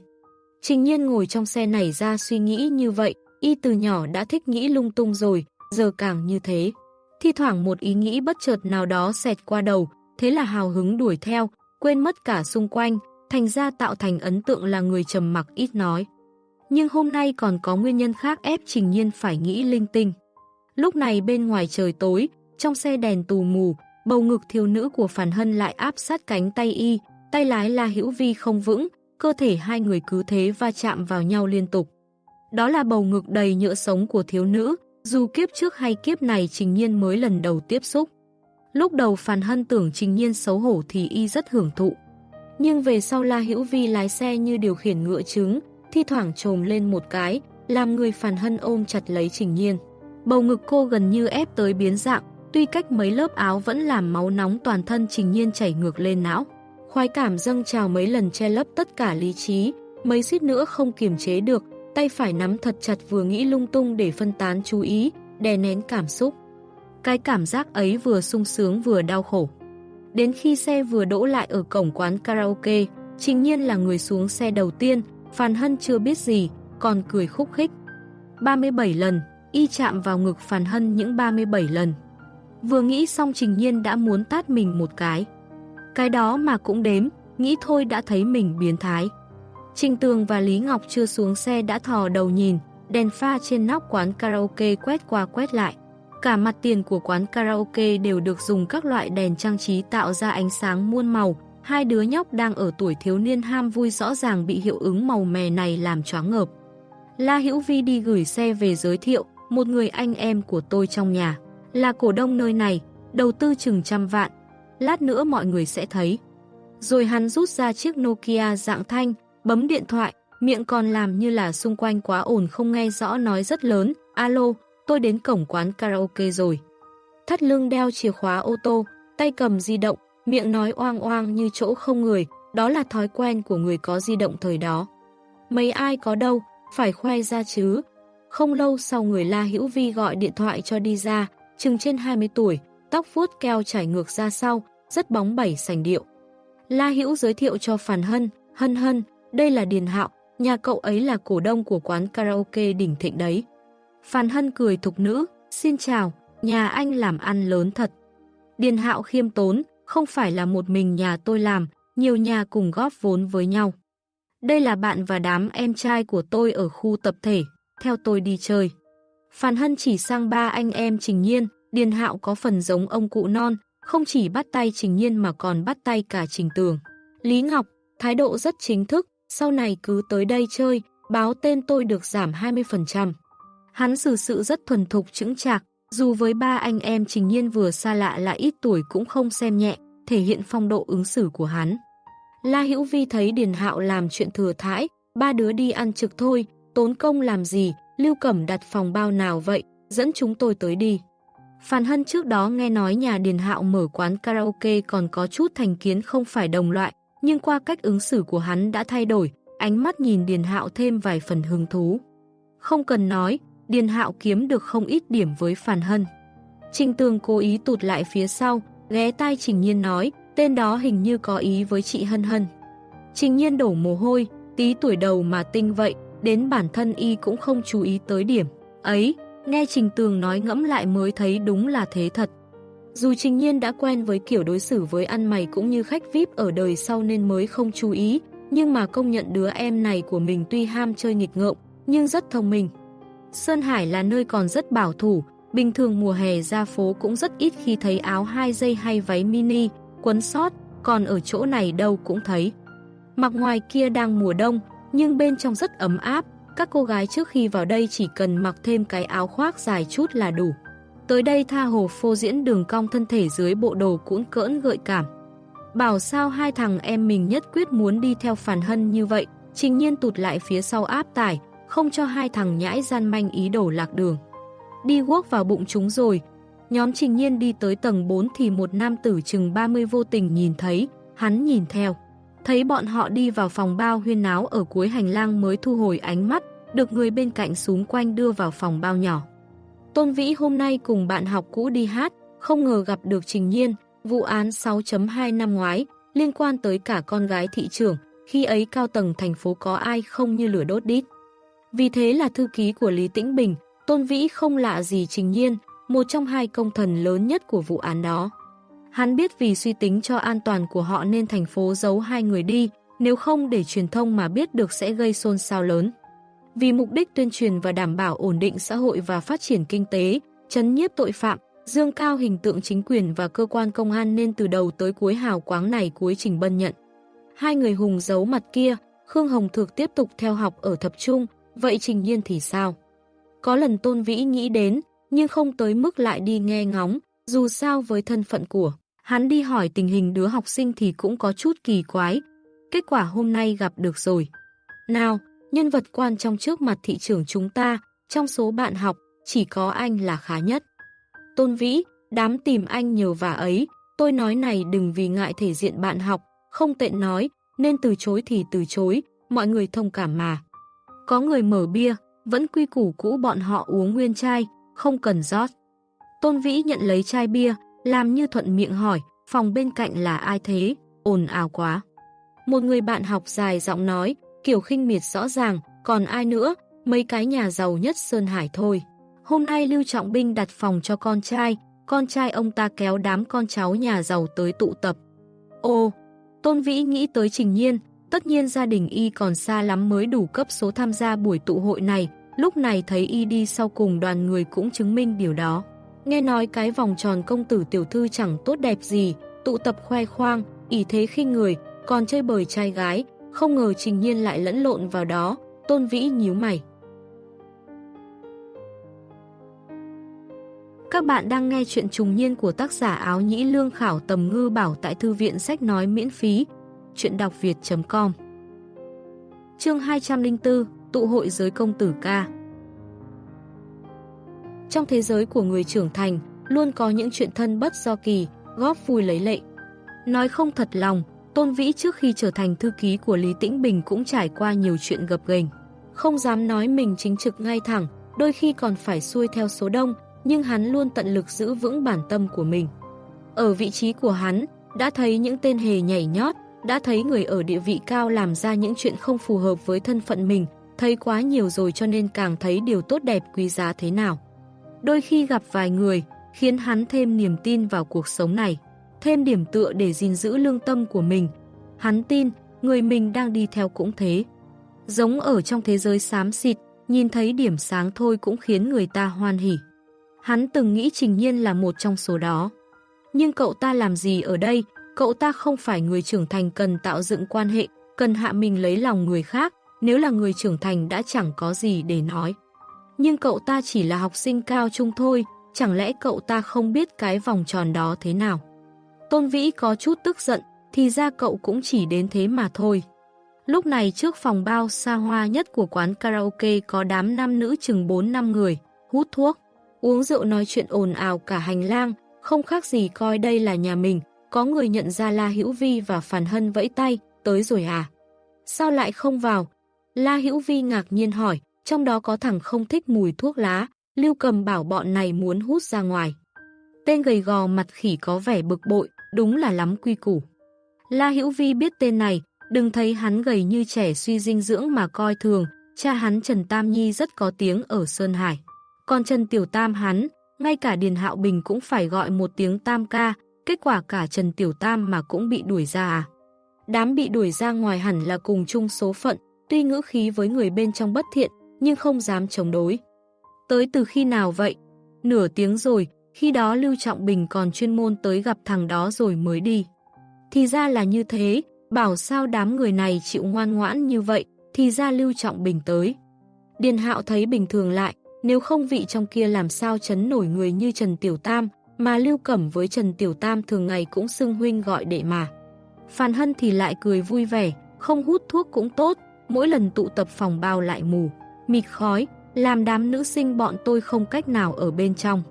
Trình nhiên ngồi trong xe này ra suy nghĩ như vậy, y từ nhỏ đã thích nghĩ lung tung rồi, giờ càng như thế. Thi thoảng một ý nghĩ bất chợt nào đó xẹt qua đầu, thế là hào hứng đuổi theo, quên mất cả xung quanh, thành ra tạo thành ấn tượng là người trầm mặc ít nói. Nhưng hôm nay còn có nguyên nhân khác ép Trình Nhiên phải nghĩ linh tinh. Lúc này bên ngoài trời tối, trong xe đèn tù mù, bầu ngực thiếu nữ của Phản Hân lại áp sát cánh tay y, tay lái là hữu vi không vững, cơ thể hai người cứ thế va chạm vào nhau liên tục. Đó là bầu ngực đầy nhựa sống của thiếu nữ, dù kiếp trước hay kiếp này Trình Nhiên mới lần đầu tiếp xúc. Lúc đầu Phàn Hân tưởng Trình Nhiên xấu hổ thì y rất hưởng thụ. Nhưng về sau La Hữu Vi lái xe như điều khiển ngựa trứng, thi thoảng trồm lên một cái, làm người phản Hân ôm chặt lấy Trình Nhiên. Bầu ngực cô gần như ép tới biến dạng, tuy cách mấy lớp áo vẫn làm máu nóng toàn thân Trình Nhiên chảy ngược lên não. Khoái cảm dâng trào mấy lần che lấp tất cả lý trí, mấy suýt nữa không kiềm chế được, tay phải nắm thật chặt vừa nghĩ lung tung để phân tán chú ý, đè nén cảm xúc. Cái cảm giác ấy vừa sung sướng vừa đau khổ. Đến khi xe vừa đỗ lại ở cổng quán karaoke, trình nhiên là người xuống xe đầu tiên, Phan Hân chưa biết gì, còn cười khúc khích. 37 lần, y chạm vào ngực Phan Hân những 37 lần. Vừa nghĩ xong trình nhiên đã muốn tát mình một cái. Cái đó mà cũng đếm, nghĩ thôi đã thấy mình biến thái. Trình Tường và Lý Ngọc chưa xuống xe đã thò đầu nhìn, đèn pha trên nóc quán karaoke quét qua quét lại. Cả mặt tiền của quán karaoke đều được dùng các loại đèn trang trí tạo ra ánh sáng muôn màu. Hai đứa nhóc đang ở tuổi thiếu niên ham vui rõ ràng bị hiệu ứng màu mè này làm choáng ngợp. La Hữu Vi đi gửi xe về giới thiệu, một người anh em của tôi trong nhà. Là cổ đông nơi này, đầu tư chừng trăm vạn. Lát nữa mọi người sẽ thấy. Rồi hắn rút ra chiếc Nokia dạng thanh, bấm điện thoại, miệng còn làm như là xung quanh quá ồn không nghe rõ nói rất lớn, alo, tôi đến cổng quán karaoke rồi. Thắt lưng đeo chìa khóa ô tô, tay cầm di động, miệng nói oang oang như chỗ không người, đó là thói quen của người có di động thời đó. Mấy ai có đâu, phải khoe ra chứ. không lâu sau người La Hữu Vi gọi điện thoại cho đi ra, chừng trên 20 tuổi, tóc vuốt keo trải ngược ra sau, rất bóng bẩy sành điệu. La Hữu giới thiệu cho Phàn Hân, Hân Hân, đây là Điền Hạo, nhà cậu ấy là cổ đông của quán karaoke đỉnh thịnh đấy. Phàn Hân cười thục nữ, xin chào, nhà anh làm ăn lớn thật. Điền Hạo khiêm tốn, không phải là một mình nhà tôi làm, nhiều nhà cùng góp vốn với nhau. Đây là bạn và đám em trai của tôi ở khu tập thể, theo tôi đi chơi. Phan Hân chỉ sang ba anh em Trình Nhiên, Điền Hạo có phần giống ông cụ non, không chỉ bắt tay Trình Nhiên mà còn bắt tay cả Trình Tường. Lý Ngọc, thái độ rất chính thức, sau này cứ tới đây chơi, báo tên tôi được giảm 20%. Hắn xử sự rất thuần thục chững chạc, dù với ba anh em Trình Nhiên vừa xa lạ là ít tuổi cũng không xem nhẹ, thể hiện phong độ ứng xử của hắn. La Hữu Vi thấy Điền Hạo làm chuyện thừa thãi, ba đứa đi ăn trực thôi, tốn công làm gì, Lưu Cẩm đặt phòng bao nào vậy, dẫn chúng tôi tới đi. Phan Hân trước đó nghe nói nhà Điền Hạo mở quán karaoke còn có chút thành kiến không phải đồng loại, nhưng qua cách ứng xử của hắn đã thay đổi, ánh mắt nhìn Điền Hạo thêm vài phần hứng thú. Không cần nói, Điền Hạo kiếm được không ít điểm với Phản Hân. Trình Tường cố ý tụt lại phía sau, ghé tai Trình Nhiên nói, tên đó hình như có ý với chị Hân Hân. Trình Nhiên đổ mồ hôi, tí tuổi đầu mà tinh vậy, đến bản thân y cũng không chú ý tới điểm. Ấy, nghe Trình Tường nói ngẫm lại mới thấy đúng là thế thật. Dù Trình Nhiên đã quen với kiểu đối xử với ăn mày cũng như khách VIP ở đời sau nên mới không chú ý, nhưng mà công nhận đứa em này của mình tuy ham chơi nghịch ngợm, nhưng rất thông minh. Sơn Hải là nơi còn rất bảo thủ, bình thường mùa hè ra phố cũng rất ít khi thấy áo hai dây hay váy mini, quấn sót, còn ở chỗ này đâu cũng thấy. Mặc ngoài kia đang mùa đông, nhưng bên trong rất ấm áp, các cô gái trước khi vào đây chỉ cần mặc thêm cái áo khoác dài chút là đủ. Tới đây tha hồ phô diễn đường cong thân thể dưới bộ đồ cuốn cỡn gợi cảm. Bảo sao hai thằng em mình nhất quyết muốn đi theo phản hân như vậy, trình nhiên tụt lại phía sau áp tải, không cho hai thằng nhãi gian manh ý đồ lạc đường. Đi guốc vào bụng chúng rồi, nhóm trình nhiên đi tới tầng 4 thì một nam tử chừng 30 vô tình nhìn thấy, hắn nhìn theo. Thấy bọn họ đi vào phòng bao huyên náo ở cuối hành lang mới thu hồi ánh mắt, được người bên cạnh súng quanh đưa vào phòng bao nhỏ. Tôn Vĩ hôm nay cùng bạn học cũ đi hát, không ngờ gặp được Trình Nhiên, vụ án 6.2 năm ngoái, liên quan tới cả con gái thị trưởng, khi ấy cao tầng thành phố có ai không như lửa đốt đít. Vì thế là thư ký của Lý Tĩnh Bình, Tôn Vĩ không lạ gì Trình Nhiên, một trong hai công thần lớn nhất của vụ án đó. Hắn biết vì suy tính cho an toàn của họ nên thành phố giấu hai người đi, nếu không để truyền thông mà biết được sẽ gây xôn xao lớn. Vì mục đích tuyên truyền và đảm bảo ổn định xã hội và phát triển kinh tế, chấn nhiếp tội phạm, dương cao hình tượng chính quyền và cơ quan công an nên từ đầu tới cuối hào quáng này cuối trình bân nhận. Hai người hùng giấu mặt kia, Khương Hồng Thược tiếp tục theo học ở thập trung, vậy Trình Nhiên thì sao? Có lần Tôn Vĩ nghĩ đến, nhưng không tới mức lại đi nghe ngóng, dù sao với thân phận của Hắn đi hỏi tình hình đứa học sinh thì cũng có chút kỳ quái. Kết quả hôm nay gặp được rồi. Nào, nhân vật quan trong trước mặt thị trường chúng ta, trong số bạn học, chỉ có anh là khá nhất. Tôn Vĩ, đám tìm anh nhiều vả ấy, tôi nói này đừng vì ngại thể diện bạn học, không tệ nói, nên từ chối thì từ chối, mọi người thông cảm mà. Có người mở bia, vẫn quy củ cũ bọn họ uống nguyên chai, không cần rót. Tôn Vĩ nhận lấy chai bia, làm như thuận miệng hỏi, phòng bên cạnh là ai thế, ồn ào quá. Một người bạn học dài giọng nói, kiểu khinh miệt rõ ràng, còn ai nữa, mấy cái nhà giàu nhất Sơn Hải thôi. Hôm nay Lưu Trọng Binh đặt phòng cho con trai, con trai ông ta kéo đám con cháu nhà giàu tới tụ tập. Ô, Tôn Vĩ nghĩ tới Trình Nhiên, tất nhiên gia đình y còn xa lắm mới đủ cấp số tham gia buổi tụ hội này, lúc này thấy y đi sau cùng đoàn người cũng chứng minh điều đó. Nghe nói cái vòng tròn công tử tiểu thư chẳng tốt đẹp gì, tụ tập khoe khoang, ỷ thế khinh người, còn chơi bời trai gái, không ngờ trình nhiên lại lẫn lộn vào đó, tôn vĩ nhíu mày. Các bạn đang nghe chuyện trùng niên của tác giả áo nhĩ lương khảo tầm ngư bảo tại thư viện sách nói miễn phí, chuyện đọc việt.com Chương 204, Tụ hội giới công tử ca trong thế giới của người trưởng thành, luôn có những chuyện thân bất do kỳ, góp vui lấy lệ. Nói không thật lòng, Tôn Vĩ trước khi trở thành thư ký của Lý Tĩnh Bình cũng trải qua nhiều chuyện gập ghềnh. Không dám nói mình chính trực ngay thẳng, đôi khi còn phải xuôi theo số đông, nhưng hắn luôn tận lực giữ vững bản tâm của mình. Ở vị trí của hắn, đã thấy những tên hề nhảy nhót, đã thấy người ở địa vị cao làm ra những chuyện không phù hợp với thân phận mình, thấy quá nhiều rồi cho nên càng thấy điều tốt đẹp quý giá thế nào. Đôi khi gặp vài người, khiến hắn thêm niềm tin vào cuộc sống này, thêm điểm tựa để gìn giữ lương tâm của mình. Hắn tin, người mình đang đi theo cũng thế. Giống ở trong thế giới xám xịt, nhìn thấy điểm sáng thôi cũng khiến người ta hoan hỉ. Hắn từng nghĩ Trình Nhiên là một trong số đó. Nhưng cậu ta làm gì ở đây? Cậu ta không phải người trưởng thành cần tạo dựng quan hệ, cần hạ mình lấy lòng người khác. Nếu là người trưởng thành đã chẳng có gì để nói. Nhưng cậu ta chỉ là học sinh cao trung thôi, chẳng lẽ cậu ta không biết cái vòng tròn đó thế nào? Tôn Vĩ có chút tức giận, thì ra cậu cũng chỉ đến thế mà thôi. Lúc này trước phòng bao xa hoa nhất của quán karaoke có đám nam nữ chừng 4 năm người, hút thuốc, uống rượu nói chuyện ồn ào cả hành lang, không khác gì coi đây là nhà mình. Có người nhận ra La Hữu Vi và Phản Hân vẫy tay, tới rồi à? Sao lại không vào? La Hữu Vi ngạc nhiên hỏi, trong đó có thằng không thích mùi thuốc lá, Lưu Cầm bảo bọn này muốn hút ra ngoài. Tên gầy gò mặt khỉ có vẻ bực bội, đúng là lắm quy củ. La Hữu Vi biết tên này, đừng thấy hắn gầy như trẻ suy dinh dưỡng mà coi thường, cha hắn Trần Tam Nhi rất có tiếng ở Sơn Hải. Còn Trần Tiểu Tam hắn, ngay cả Điền Hạo Bình cũng phải gọi một tiếng Tam ca, kết quả cả Trần Tiểu Tam mà cũng bị đuổi ra à. Đám bị đuổi ra ngoài hẳn là cùng chung số phận, tuy ngữ khí với người bên trong bất thiện, nhưng không dám chống đối. Tới từ khi nào vậy? Nửa tiếng rồi, khi đó Lưu Trọng Bình còn chuyên môn tới gặp thằng đó rồi mới đi. Thì ra là như thế, bảo sao đám người này chịu ngoan ngoãn như vậy, thì ra Lưu Trọng Bình tới. Điền Hạo thấy bình thường lại, nếu không vị trong kia làm sao chấn nổi người như Trần Tiểu Tam, mà Lưu Cẩm với Trần Tiểu Tam thường ngày cũng xưng huynh gọi đệ mà. Phan Hân thì lại cười vui vẻ, không hút thuốc cũng tốt, mỗi lần tụ tập phòng bao lại mù, mịt khói, làm đám nữ sinh bọn tôi không cách nào ở bên trong.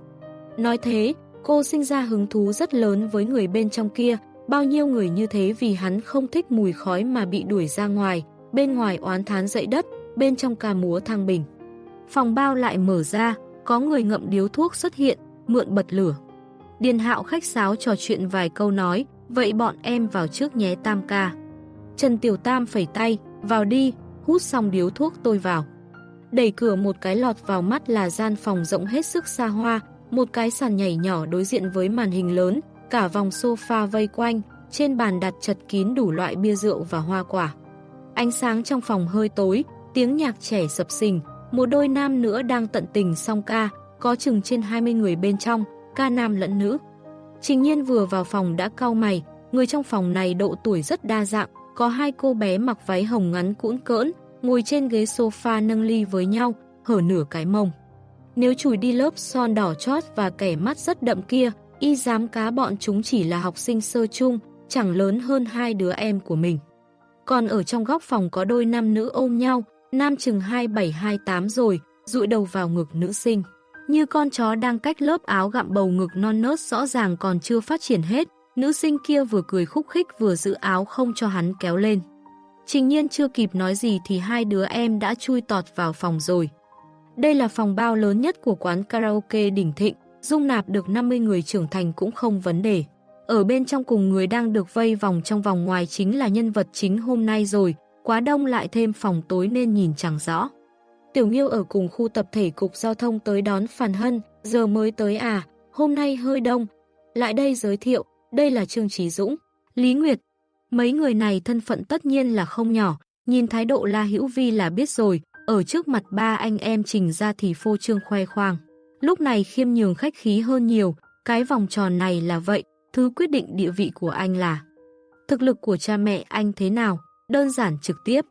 Nói thế, cô sinh ra hứng thú rất lớn với người bên trong kia, bao nhiêu người như thế vì hắn không thích mùi khói mà bị đuổi ra ngoài, bên ngoài oán thán dậy đất, bên trong ca múa thang bình. Phòng bao lại mở ra, có người ngậm điếu thuốc xuất hiện, mượn bật lửa. Điền hạo khách sáo trò chuyện vài câu nói, vậy bọn em vào trước nhé tam ca. Trần Tiểu Tam phẩy tay, vào đi, hút xong điếu thuốc tôi vào. Đẩy cửa một cái lọt vào mắt là gian phòng rộng hết sức xa hoa, một cái sàn nhảy nhỏ đối diện với màn hình lớn, cả vòng sofa vây quanh, trên bàn đặt chật kín đủ loại bia rượu và hoa quả. Ánh sáng trong phòng hơi tối, tiếng nhạc trẻ sập sình, một đôi nam nữa đang tận tình song ca, có chừng trên 20 người bên trong, ca nam lẫn nữ. Trình nhiên vừa vào phòng đã cau mày, người trong phòng này độ tuổi rất đa dạng, có hai cô bé mặc váy hồng ngắn cũn cỡn, ngồi trên ghế sofa nâng ly với nhau, hở nửa cái mông. Nếu chùi đi lớp son đỏ chót và kẻ mắt rất đậm kia, y dám cá bọn chúng chỉ là học sinh sơ chung, chẳng lớn hơn hai đứa em của mình. Còn ở trong góc phòng có đôi nam nữ ôm nhau, nam chừng 27-28 rồi, rụi đầu vào ngực nữ sinh. Như con chó đang cách lớp áo gặm bầu ngực non nớt rõ ràng còn chưa phát triển hết, nữ sinh kia vừa cười khúc khích vừa giữ áo không cho hắn kéo lên. Trình nhiên chưa kịp nói gì thì hai đứa em đã chui tọt vào phòng rồi. Đây là phòng bao lớn nhất của quán karaoke đỉnh thịnh, dung nạp được 50 người trưởng thành cũng không vấn đề. Ở bên trong cùng người đang được vây vòng trong vòng ngoài chính là nhân vật chính hôm nay rồi, quá đông lại thêm phòng tối nên nhìn chẳng rõ. Tiểu Nghiêu ở cùng khu tập thể cục giao thông tới đón Phản Hân, giờ mới tới à, hôm nay hơi đông. Lại đây giới thiệu, đây là Trương Trí Dũng, Lý Nguyệt. Mấy người này thân phận tất nhiên là không nhỏ, nhìn thái độ La Hữu Vi là biết rồi, ở trước mặt ba anh em trình ra thì phô trương khoe khoang. Lúc này khiêm nhường khách khí hơn nhiều, cái vòng tròn này là vậy, thứ quyết định địa vị của anh là thực lực của cha mẹ anh thế nào, đơn giản trực tiếp.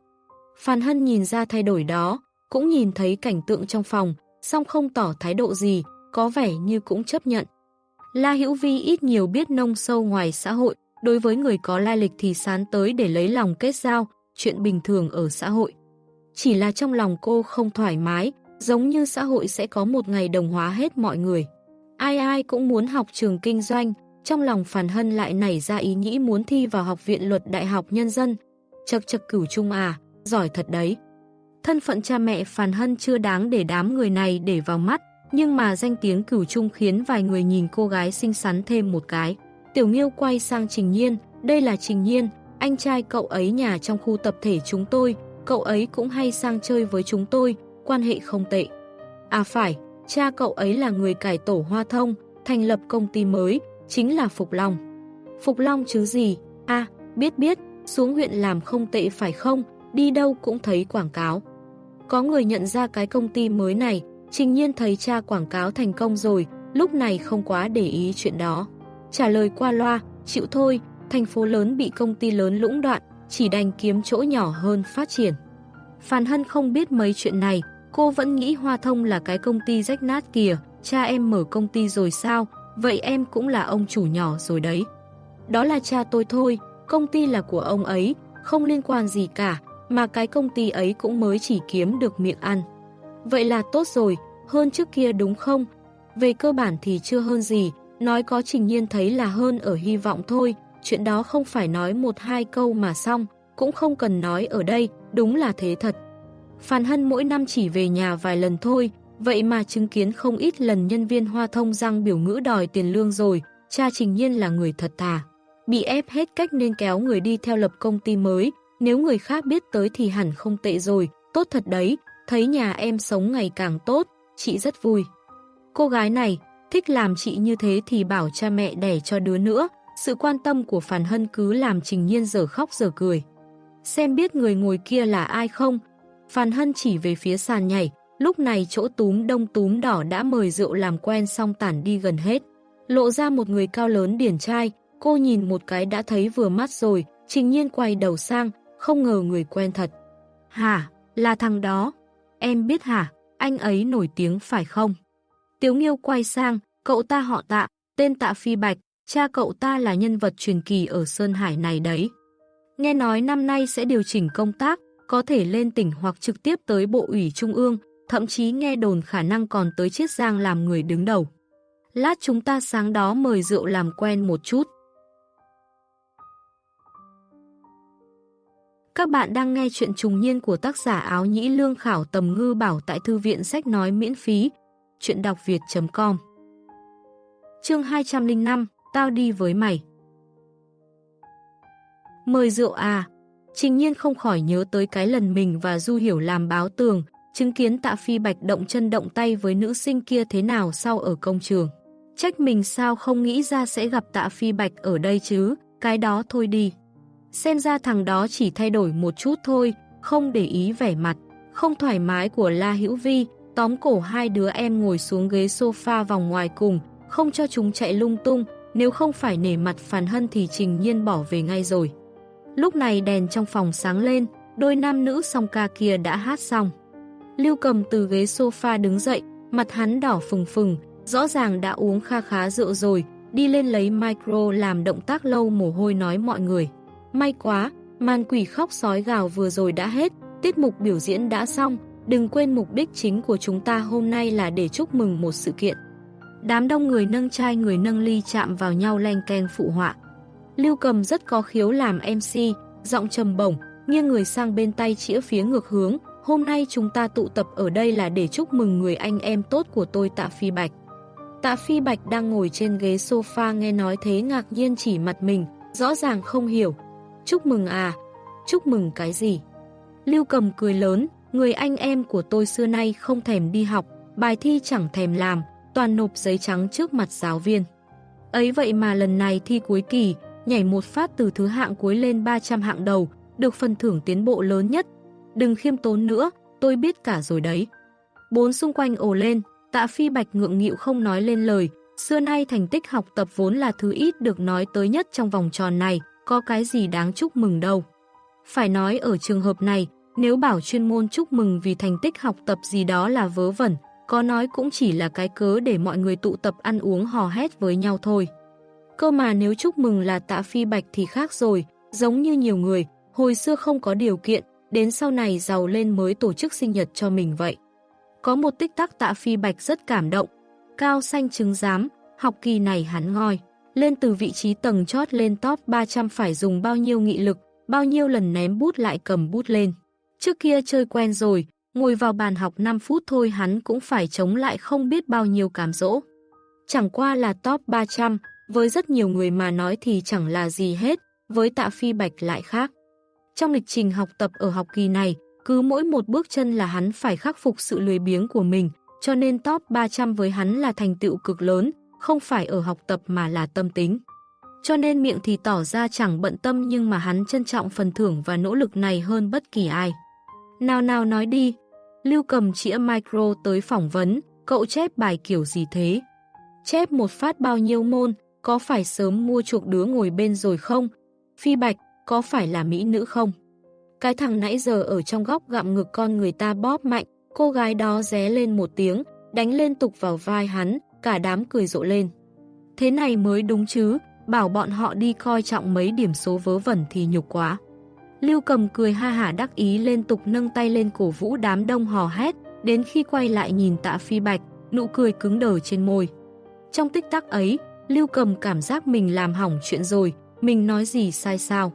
Phan Hân nhìn ra thay đổi đó, cũng nhìn thấy cảnh tượng trong phòng, song không tỏ thái độ gì, có vẻ như cũng chấp nhận. La Hữu Vi ít nhiều biết nông sâu ngoài xã hội, đối với người có lai lịch thì sán tới để lấy lòng kết giao, chuyện bình thường ở xã hội. Chỉ là trong lòng cô không thoải mái, giống như xã hội sẽ có một ngày đồng hóa hết mọi người. Ai ai cũng muốn học trường kinh doanh, trong lòng Phản Hân lại nảy ra ý nghĩ muốn thi vào học viện luật đại học nhân dân. Chật chật cửu trung à, giỏi thật đấy thân phận cha mẹ Phàn Hân chưa đáng để đám người này để vào mắt, nhưng mà danh tiếng cửu trung khiến vài người nhìn cô gái xinh xắn thêm một cái. Tiểu Nghiêu quay sang Trình Nhiên, đây là Trình Nhiên, anh trai cậu ấy nhà trong khu tập thể chúng tôi, cậu ấy cũng hay sang chơi với chúng tôi, quan hệ không tệ. À phải, cha cậu ấy là người cải tổ hoa thông, thành lập công ty mới, chính là Phục Long. Phục Long chứ gì? À, biết biết, xuống huyện làm không tệ phải không? Đi đâu cũng thấy quảng cáo. Có người nhận ra cái công ty mới này, trình nhiên thấy cha quảng cáo thành công rồi, lúc này không quá để ý chuyện đó. Trả lời qua loa, chịu thôi, thành phố lớn bị công ty lớn lũng đoạn, chỉ đành kiếm chỗ nhỏ hơn phát triển. Phan Hân không biết mấy chuyện này, cô vẫn nghĩ Hoa Thông là cái công ty rách nát kìa, cha em mở công ty rồi sao, vậy em cũng là ông chủ nhỏ rồi đấy. Đó là cha tôi thôi, công ty là của ông ấy, không liên quan gì cả, mà cái công ty ấy cũng mới chỉ kiếm được miệng ăn. Vậy là tốt rồi, hơn trước kia đúng không? Về cơ bản thì chưa hơn gì, nói có trình nhiên thấy là hơn ở hy vọng thôi, chuyện đó không phải nói một hai câu mà xong, cũng không cần nói ở đây, đúng là thế thật. Phan Hân mỗi năm chỉ về nhà vài lần thôi, vậy mà chứng kiến không ít lần nhân viên hoa thông răng biểu ngữ đòi tiền lương rồi, cha Trình Nhiên là người thật thà. Bị ép hết cách nên kéo người đi theo lập công ty mới, nếu người khác biết tới thì hẳn không tệ rồi, tốt thật đấy, thấy nhà em sống ngày càng tốt, chị rất vui. Cô gái này, thích làm chị như thế thì bảo cha mẹ đẻ cho đứa nữa, sự quan tâm của Phản Hân cứ làm Trình Nhiên giờ khóc giờ cười. Xem biết người ngồi kia là ai không? Phản Hân chỉ về phía sàn nhảy, lúc này chỗ túm đông túm đỏ đã mời rượu làm quen xong tản đi gần hết. Lộ ra một người cao lớn điển trai, cô nhìn một cái đã thấy vừa mắt rồi, trình nhiên quay đầu sang, không ngờ người quen thật. Hả, là thằng đó. Em biết hả, anh ấy nổi tiếng phải không? Tiếu Nghiêu quay sang, cậu ta họ tạ, tên tạ Phi Bạch, cha cậu ta là nhân vật truyền kỳ ở Sơn Hải này đấy. Nghe nói năm nay sẽ điều chỉnh công tác, có thể lên tỉnh hoặc trực tiếp tới Bộ ủy Trung ương, thậm chí nghe đồn khả năng còn tới Chiết Giang làm người đứng đầu. Lát chúng ta sáng đó mời rượu làm quen một chút. Các bạn đang nghe chuyện trùng niên của tác giả áo nhĩ lương khảo tầm ngư bảo tại thư viện sách nói miễn phí. Chuyện đọc việt.com Chương 205 Tao đi với mày Mời rượu à? Trình nhiên không khỏi nhớ tới cái lần mình và Du Hiểu làm báo tường, chứng kiến tạ phi bạch động chân động tay với nữ sinh kia thế nào sau ở công trường. Trách mình sao không nghĩ ra sẽ gặp tạ phi bạch ở đây chứ, cái đó thôi đi. Xem ra thằng đó chỉ thay đổi một chút thôi, không để ý vẻ mặt, không thoải mái của La Hữu Vi, tóm cổ hai đứa em ngồi xuống ghế sofa vòng ngoài cùng, không cho chúng chạy lung tung, nếu không phải nể mặt phản Hân thì Trình Nhiên bỏ về ngay rồi. Lúc này đèn trong phòng sáng lên, đôi nam nữ song ca kia đã hát xong. Lưu cầm từ ghế sofa đứng dậy, mặt hắn đỏ phừng phừng, rõ ràng đã uống kha khá rượu rồi, đi lên lấy micro làm động tác lâu mồ hôi nói mọi người. May quá, màn quỷ khóc sói gào vừa rồi đã hết, tiết mục biểu diễn đã xong, đừng quên mục đích chính của chúng ta hôm nay là để chúc mừng một sự kiện. Đám đông người nâng chai người nâng ly chạm vào nhau len keng phụ họa. Lưu cầm rất có khiếu làm MC, giọng trầm bổng, nghiêng người sang bên tay chĩa phía ngược hướng. Hôm nay chúng ta tụ tập ở đây là để chúc mừng người anh em tốt của tôi Tạ Phi Bạch. Tạ Phi Bạch đang ngồi trên ghế sofa nghe nói thế ngạc nhiên chỉ mặt mình, rõ ràng không hiểu. Chúc mừng à? Chúc mừng cái gì? Lưu cầm cười lớn, người anh em của tôi xưa nay không thèm đi học, bài thi chẳng thèm làm, toàn nộp giấy trắng trước mặt giáo viên. Ấy vậy mà lần này thi cuối kỳ, nhảy một phát từ thứ hạng cuối lên 300 hạng đầu, được phần thưởng tiến bộ lớn nhất. Đừng khiêm tốn nữa, tôi biết cả rồi đấy. Bốn xung quanh ồ lên, tạ phi bạch ngượng nghịu không nói lên lời, xưa nay thành tích học tập vốn là thứ ít được nói tới nhất trong vòng tròn này, có cái gì đáng chúc mừng đâu. Phải nói ở trường hợp này, nếu bảo chuyên môn chúc mừng vì thành tích học tập gì đó là vớ vẩn, có nói cũng chỉ là cái cớ để mọi người tụ tập ăn uống hò hét với nhau thôi. Cơ mà nếu chúc mừng là tạ phi bạch thì khác rồi, giống như nhiều người, hồi xưa không có điều kiện, đến sau này giàu lên mới tổ chức sinh nhật cho mình vậy. Có một tích tắc tạ phi bạch rất cảm động, cao xanh trứng giám, học kỳ này hắn ngoi, lên từ vị trí tầng chót lên top 300 phải dùng bao nhiêu nghị lực, bao nhiêu lần ném bút lại cầm bút lên. Trước kia chơi quen rồi, ngồi vào bàn học 5 phút thôi hắn cũng phải chống lại không biết bao nhiêu cám dỗ. Chẳng qua là top 300, với rất nhiều người mà nói thì chẳng là gì hết, với tạ phi bạch lại khác. Trong lịch trình học tập ở học kỳ này, cứ mỗi một bước chân là hắn phải khắc phục sự lười biếng của mình, cho nên top 300 với hắn là thành tựu cực lớn, không phải ở học tập mà là tâm tính. Cho nên miệng thì tỏ ra chẳng bận tâm nhưng mà hắn trân trọng phần thưởng và nỗ lực này hơn bất kỳ ai. Nào nào nói đi. Lưu cầm chĩa micro tới phỏng vấn, cậu chép bài kiểu gì thế? Chép một phát bao nhiêu môn, có phải sớm mua chuộc đứa ngồi bên rồi không? Phi Bạch, có phải là mỹ nữ không? Cái thằng nãy giờ ở trong góc gặm ngực con người ta bóp mạnh, cô gái đó ré lên một tiếng, đánh liên tục vào vai hắn, cả đám cười rộ lên. Thế này mới đúng chứ, bảo bọn họ đi coi trọng mấy điểm số vớ vẩn thì nhục quá. Lưu cầm cười ha hả đắc ý liên tục nâng tay lên cổ vũ đám đông hò hét, đến khi quay lại nhìn tạ phi bạch, nụ cười cứng đờ trên môi. Trong tích tắc ấy, Lưu cầm cảm giác mình làm hỏng chuyện rồi, mình nói gì sai sao.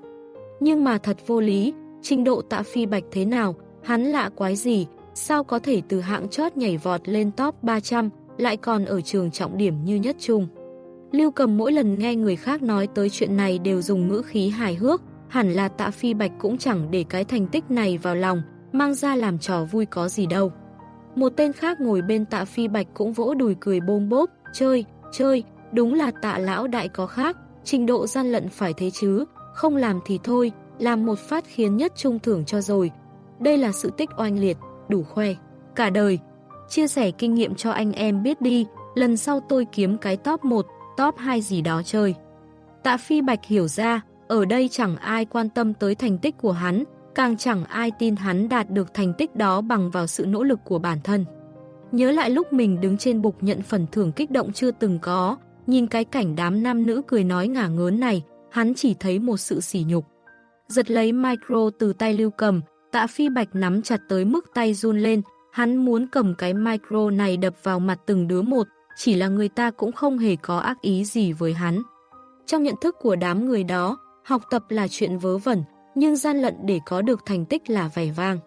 Nhưng mà thật vô lý, trình độ tạ phi bạch thế nào, hắn lạ quái gì, sao có thể từ hạng chót nhảy vọt lên top 300, lại còn ở trường trọng điểm như nhất trung. Lưu cầm mỗi lần nghe người khác nói tới chuyện này đều dùng ngữ khí hài hước, hẳn là tạ phi bạch cũng chẳng để cái thành tích này vào lòng, mang ra làm trò vui có gì đâu. Một tên khác ngồi bên tạ phi bạch cũng vỗ đùi cười bôm bốp, chơi, chơi, đúng là tạ lão đại có khác, trình độ gian lận phải thế chứ, không làm thì thôi, làm một phát khiến nhất trung thưởng cho rồi. Đây là sự tích oanh liệt, đủ khoe, cả đời. Chia sẻ kinh nghiệm cho anh em biết đi, lần sau tôi kiếm cái top 1, top 2 gì đó chơi. Tạ Phi Bạch hiểu ra, ở đây chẳng ai quan tâm tới thành tích của hắn, càng chẳng ai tin hắn đạt được thành tích đó bằng vào sự nỗ lực của bản thân. Nhớ lại lúc mình đứng trên bục nhận phần thưởng kích động chưa từng có, nhìn cái cảnh đám nam nữ cười nói ngả ngớn này, hắn chỉ thấy một sự sỉ nhục. Giật lấy micro từ tay lưu cầm, tạ phi bạch nắm chặt tới mức tay run lên, hắn muốn cầm cái micro này đập vào mặt từng đứa một, chỉ là người ta cũng không hề có ác ý gì với hắn. Trong nhận thức của đám người đó, học tập là chuyện vớ vẩn, nhưng gian lận để có được thành tích là vẻ vang.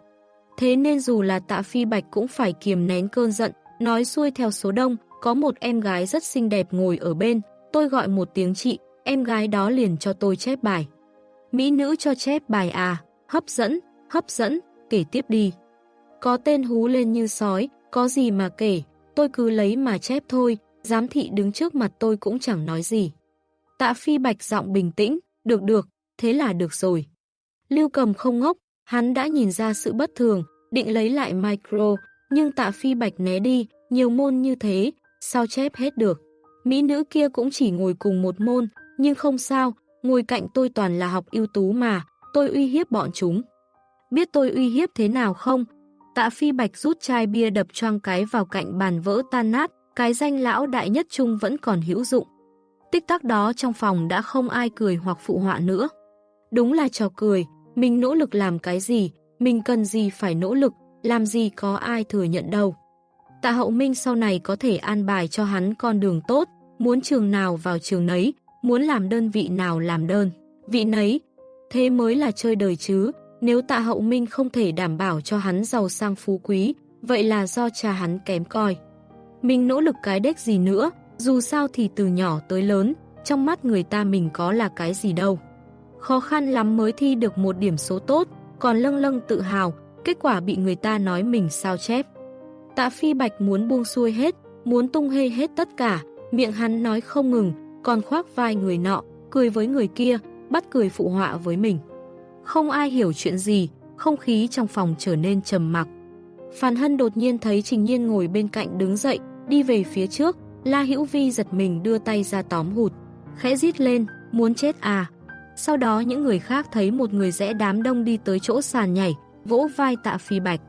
Thế nên dù là tạ phi bạch cũng phải kiềm nén cơn giận, nói xuôi theo số đông, có một em gái rất xinh đẹp ngồi ở bên, tôi gọi một tiếng chị, em gái đó liền cho tôi chép bài. Mỹ nữ cho chép bài à, hấp dẫn, hấp dẫn, kể tiếp đi. Có tên hú lên như sói, có gì mà kể, tôi cứ lấy mà chép thôi, giám thị đứng trước mặt tôi cũng chẳng nói gì. Tạ phi bạch giọng bình tĩnh, được được, thế là được rồi. Lưu cầm không ngốc, hắn đã nhìn ra sự bất thường, định lấy lại micro, nhưng tạ phi bạch né đi, nhiều môn như thế, sao chép hết được. Mỹ nữ kia cũng chỉ ngồi cùng một môn, nhưng không sao, ngồi cạnh tôi toàn là học ưu tú mà, tôi uy hiếp bọn chúng. Biết tôi uy hiếp thế nào không? Tạ phi bạch rút chai bia đập choang cái vào cạnh bàn vỡ tan nát, cái danh lão đại nhất trung vẫn còn hữu dụng. Tích tắc đó trong phòng đã không ai cười hoặc phụ họa nữa. Đúng là trò cười, mình nỗ lực làm cái gì, mình cần gì phải nỗ lực, làm gì có ai thừa nhận đâu. Tạ hậu minh sau này có thể an bài cho hắn con đường tốt, muốn trường nào vào trường nấy, muốn làm đơn vị nào làm đơn, vị nấy. Thế mới là chơi đời chứ, nếu tạ hậu minh không thể đảm bảo cho hắn giàu sang phú quý, vậy là do cha hắn kém coi. Mình nỗ lực cái đếch gì nữa, dù sao thì từ nhỏ tới lớn, trong mắt người ta mình có là cái gì đâu. Khó khăn lắm mới thi được một điểm số tốt, còn lâng lâng tự hào, kết quả bị người ta nói mình sao chép. Tạ Phi Bạch muốn buông xuôi hết, muốn tung hê hết tất cả, miệng hắn nói không ngừng, còn khoác vai người nọ, cười với người kia, bắt cười phụ họa với mình. Không ai hiểu chuyện gì, không khí trong phòng trở nên trầm mặc. Phan Hân đột nhiên thấy Trình Nhiên ngồi bên cạnh đứng dậy, đi về phía trước, La Hữu Vi giật mình đưa tay ra tóm hụt, khẽ rít lên, muốn chết à. Sau đó những người khác thấy một người rẽ đám đông đi tới chỗ sàn nhảy, vỗ vai tạ phi bạch.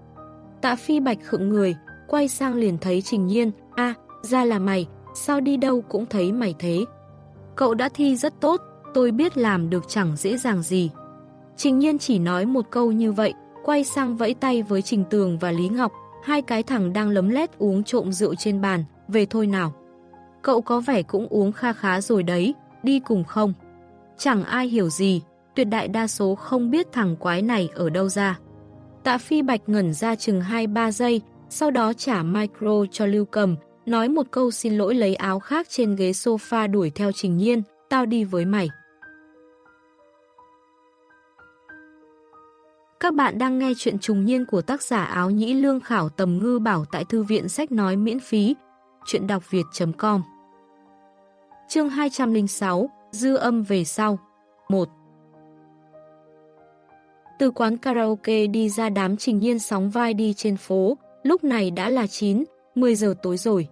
Tạ phi bạch khựng người, quay sang liền thấy Trình Nhiên, a ra là mày, sao đi đâu cũng thấy mày thế. Cậu đã thi rất tốt, tôi biết làm được chẳng dễ dàng gì. Trình Nhiên chỉ nói một câu như vậy, quay sang vẫy tay với Trình Tường và Lý Ngọc, hai cái thằng đang lấm lét uống trộm rượu trên bàn, về thôi nào. Cậu có vẻ cũng uống kha khá rồi đấy, đi cùng không? Chẳng ai hiểu gì, tuyệt đại đa số không biết thằng quái này ở đâu ra. Tạ Phi Bạch ngẩn ra chừng 2-3 giây, sau đó trả micro cho Lưu Cầm, nói một câu xin lỗi lấy áo khác trên ghế sofa đuổi theo Trình Nhiên, tao đi với mày. Các bạn đang nghe chuyện trùng niên của tác giả áo nhĩ lương khảo tầm ngư bảo tại thư viện sách nói miễn phí, chuyện đọc việt.com Chương 206, Dư âm về sau. 1 Từ quán karaoke đi ra đám trình nhiên sóng vai đi trên phố, lúc này đã là 9, 10 giờ tối rồi.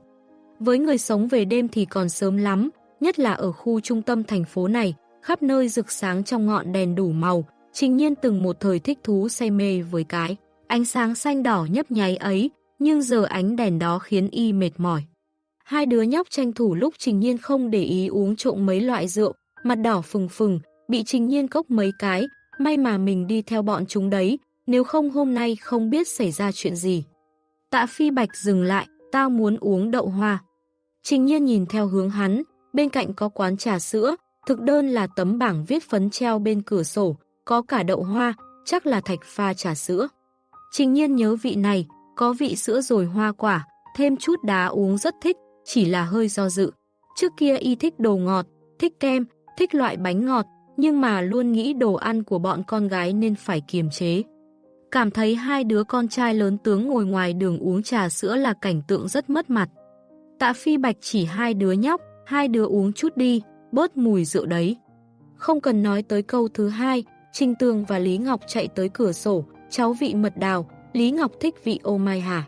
Với người sống về đêm thì còn sớm lắm, nhất là ở khu trung tâm thành phố này, khắp nơi rực sáng trong ngọn đèn đủ màu, trình nhiên từng một thời thích thú say mê với cái. Ánh sáng xanh đỏ nhấp nháy ấy, nhưng giờ ánh đèn đó khiến y mệt mỏi. Hai đứa nhóc tranh thủ lúc Trình Nhiên không để ý uống trộm mấy loại rượu, mặt đỏ phừng phừng, bị Trình Nhiên cốc mấy cái, may mà mình đi theo bọn chúng đấy, nếu không hôm nay không biết xảy ra chuyện gì. Tạ Phi Bạch dừng lại, tao muốn uống đậu hoa. Trình Nhiên nhìn theo hướng hắn, bên cạnh có quán trà sữa, thực đơn là tấm bảng viết phấn treo bên cửa sổ, có cả đậu hoa, chắc là thạch pha trà sữa. Trình Nhiên nhớ vị này, có vị sữa rồi hoa quả, thêm chút đá uống rất thích, chỉ là hơi do dự. Trước kia y thích đồ ngọt, thích kem, thích loại bánh ngọt, nhưng mà luôn nghĩ đồ ăn của bọn con gái nên phải kiềm chế. Cảm thấy hai đứa con trai lớn tướng ngồi ngoài đường uống trà sữa là cảnh tượng rất mất mặt. Tạ Phi Bạch chỉ hai đứa nhóc, hai đứa uống chút đi, bớt mùi rượu đấy. Không cần nói tới câu thứ hai, Trinh Tường và Lý Ngọc chạy tới cửa sổ, cháu vị mật đào, Lý Ngọc thích vị ô mai hả?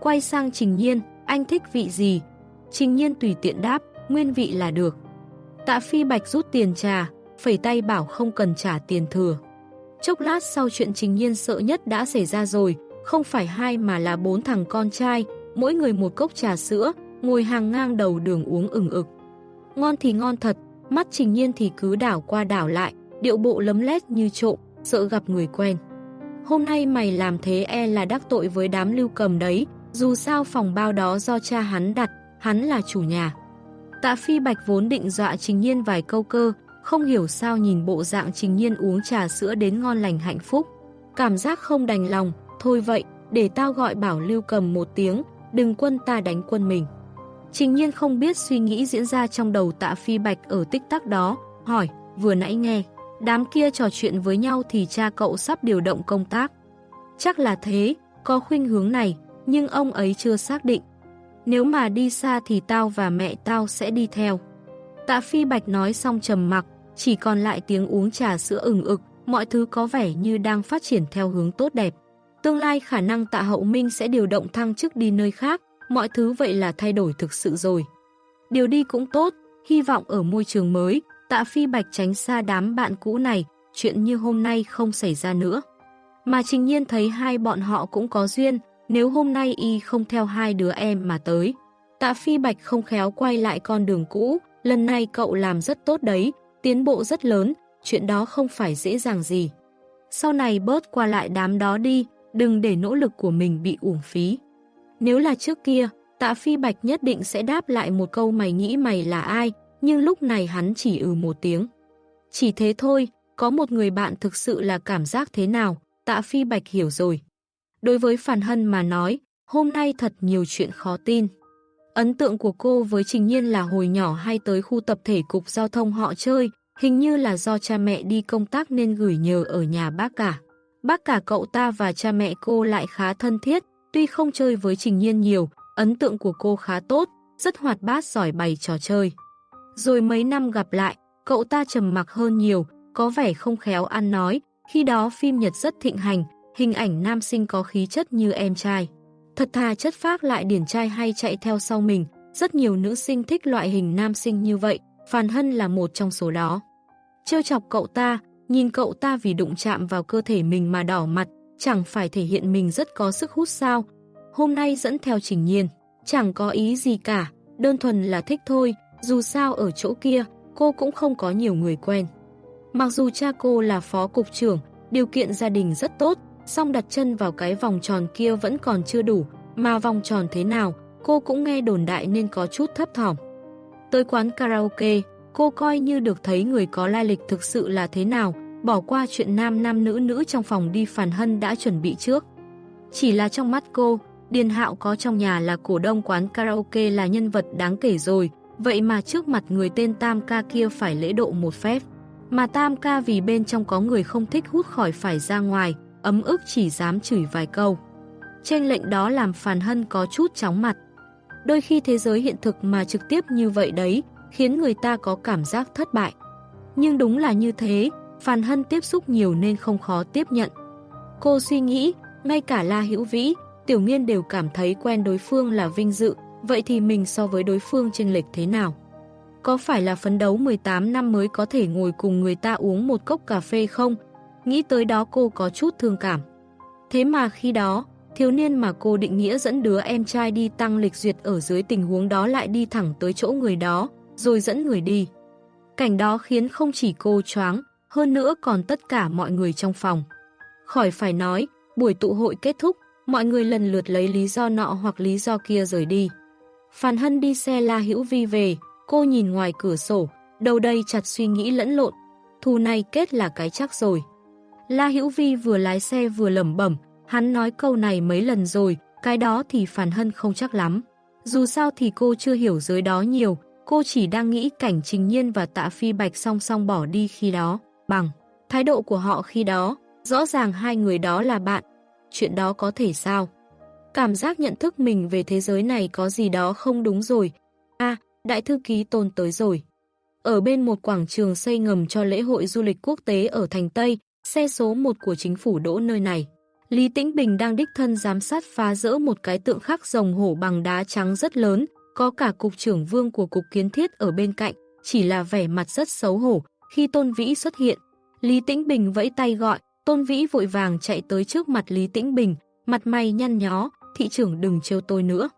Quay sang Trình Nhiên, anh thích vị gì? Trình Nhiên tùy tiện đáp, nguyên vị là được. Tạ Phi Bạch rút tiền trà, phẩy tay bảo không cần trả tiền thừa. Chốc lát sau chuyện Trình Nhiên sợ nhất đã xảy ra rồi, không phải hai mà là bốn thằng con trai, mỗi người một cốc trà sữa, ngồi hàng ngang đầu đường uống ửng ực. Ngon thì ngon thật, mắt Trình Nhiên thì cứ đảo qua đảo lại, điệu bộ lấm lét như trộm, sợ gặp người quen. Hôm nay mày làm thế e là đắc tội với đám lưu cầm đấy, dù sao phòng bao đó do cha hắn đặt, hắn là chủ nhà. Tạ Phi Bạch vốn định dọa Trình Nhiên vài câu cơ, không hiểu sao nhìn bộ dạng Trình Nhiên uống trà sữa đến ngon lành hạnh phúc. Cảm giác không đành lòng, thôi vậy, để tao gọi bảo lưu cầm một tiếng, đừng quân ta đánh quân mình. Trình Nhiên không biết suy nghĩ diễn ra trong đầu tạ Phi Bạch ở tích tắc đó, hỏi, vừa nãy nghe, đám kia trò chuyện với nhau thì cha cậu sắp điều động công tác. Chắc là thế, có khuynh hướng này, nhưng ông ấy chưa xác định. Nếu mà đi xa thì tao và mẹ tao sẽ đi theo. Tạ Phi Bạch nói xong trầm mặc, chỉ còn lại tiếng uống trà sữa ửng ực, mọi thứ có vẻ như đang phát triển theo hướng tốt đẹp. Tương lai khả năng tạ hậu minh sẽ điều động thăng chức đi nơi khác, mọi thứ vậy là thay đổi thực sự rồi. Điều đi cũng tốt, hy vọng ở môi trường mới, tạ Phi Bạch tránh xa đám bạn cũ này, chuyện như hôm nay không xảy ra nữa. Mà trình nhiên thấy hai bọn họ cũng có duyên, nếu hôm nay y không theo hai đứa em mà tới. Tạ Phi Bạch không khéo quay lại con đường cũ, lần này cậu làm rất tốt đấy, tiến bộ rất lớn, chuyện đó không phải dễ dàng gì. Sau này bớt qua lại đám đó đi, đừng để nỗ lực của mình bị uổng phí. Nếu là trước kia, tạ Phi Bạch nhất định sẽ đáp lại một câu mày nghĩ mày là ai, nhưng lúc này hắn chỉ ừ một tiếng. Chỉ thế thôi, có một người bạn thực sự là cảm giác thế nào, tạ Phi Bạch hiểu rồi. Đối với Phản Hân mà nói, hôm nay thật nhiều chuyện khó tin. Ấn tượng của cô với Trình Nhiên là hồi nhỏ hay tới khu tập thể cục giao thông họ chơi, hình như là do cha mẹ đi công tác nên gửi nhờ ở nhà bác cả. Bác cả cậu ta và cha mẹ cô lại khá thân thiết, tuy không chơi với Trình Nhiên nhiều, ấn tượng của cô khá tốt, rất hoạt bát giỏi bày trò chơi. Rồi mấy năm gặp lại, cậu ta trầm mặc hơn nhiều, có vẻ không khéo ăn nói, khi đó phim Nhật rất thịnh hành, hình ảnh nam sinh có khí chất như em trai. Thật thà chất phác lại điển trai hay chạy theo sau mình, rất nhiều nữ sinh thích loại hình nam sinh như vậy, Phan Hân là một trong số đó. Trêu chọc cậu ta, nhìn cậu ta vì đụng chạm vào cơ thể mình mà đỏ mặt, chẳng phải thể hiện mình rất có sức hút sao. Hôm nay dẫn theo Trình Nhiên, chẳng có ý gì cả, đơn thuần là thích thôi, dù sao ở chỗ kia, cô cũng không có nhiều người quen. Mặc dù cha cô là phó cục trưởng, điều kiện gia đình rất tốt, song đặt chân vào cái vòng tròn kia vẫn còn chưa đủ, mà vòng tròn thế nào, cô cũng nghe đồn đại nên có chút thấp thỏm. Tới quán karaoke, cô coi như được thấy người có lai lịch thực sự là thế nào, bỏ qua chuyện nam nam nữ nữ trong phòng đi Phản Hân đã chuẩn bị trước. Chỉ là trong mắt cô, Điền Hạo có trong nhà là cổ đông quán karaoke là nhân vật đáng kể rồi, vậy mà trước mặt người tên Tam Ca kia phải lễ độ một phép. Mà Tam Ca vì bên trong có người không thích hút khỏi phải ra ngoài, ấm ức chỉ dám chửi vài câu. Trên lệnh đó làm Phàn Hân có chút chóng mặt. Đôi khi thế giới hiện thực mà trực tiếp như vậy đấy, khiến người ta có cảm giác thất bại. Nhưng đúng là như thế, Phàn Hân tiếp xúc nhiều nên không khó tiếp nhận. Cô suy nghĩ, ngay cả La Hữu Vĩ, Tiểu Nghiên đều cảm thấy quen đối phương là vinh dự, vậy thì mình so với đối phương chênh lệch thế nào? Có phải là phấn đấu 18 năm mới có thể ngồi cùng người ta uống một cốc cà phê không? Nghĩ tới đó cô có chút thương cảm. Thế mà khi đó, thiếu niên mà cô định nghĩa dẫn đứa em trai đi tăng lịch duyệt ở dưới tình huống đó lại đi thẳng tới chỗ người đó, rồi dẫn người đi. Cảnh đó khiến không chỉ cô choáng, hơn nữa còn tất cả mọi người trong phòng. Khỏi phải nói, buổi tụ hội kết thúc, mọi người lần lượt lấy lý do nọ hoặc lý do kia rời đi. Phan Hân đi xe La Hữu Vi về, cô nhìn ngoài cửa sổ, đầu đầy chặt suy nghĩ lẫn lộn, thù này kết là cái chắc rồi. La Hữu Vi vừa lái xe vừa lẩm bẩm, hắn nói câu này mấy lần rồi, cái đó thì Phan Hân không chắc lắm. Dù sao thì cô chưa hiểu giới đó nhiều, cô chỉ đang nghĩ cảnh Trình Nhiên và Tạ Phi Bạch song song bỏ đi khi đó, bằng thái độ của họ khi đó, rõ ràng hai người đó là bạn. Chuyện đó có thể sao? Cảm giác nhận thức mình về thế giới này có gì đó không đúng rồi. a đại thư ký tôn tới rồi. Ở bên một quảng trường xây ngầm cho lễ hội du lịch quốc tế ở thành Tây, xe số 1 của chính phủ đỗ nơi này. Lý Tĩnh Bình đang đích thân giám sát phá rỡ một cái tượng khắc rồng hổ bằng đá trắng rất lớn, có cả cục trưởng vương của cục kiến thiết ở bên cạnh, chỉ là vẻ mặt rất xấu hổ. Khi Tôn Vĩ xuất hiện, Lý Tĩnh Bình vẫy tay gọi, Tôn Vĩ vội vàng chạy tới trước mặt Lý Tĩnh Bình, mặt mày nhăn nhó, thị trưởng đừng trêu tôi nữa.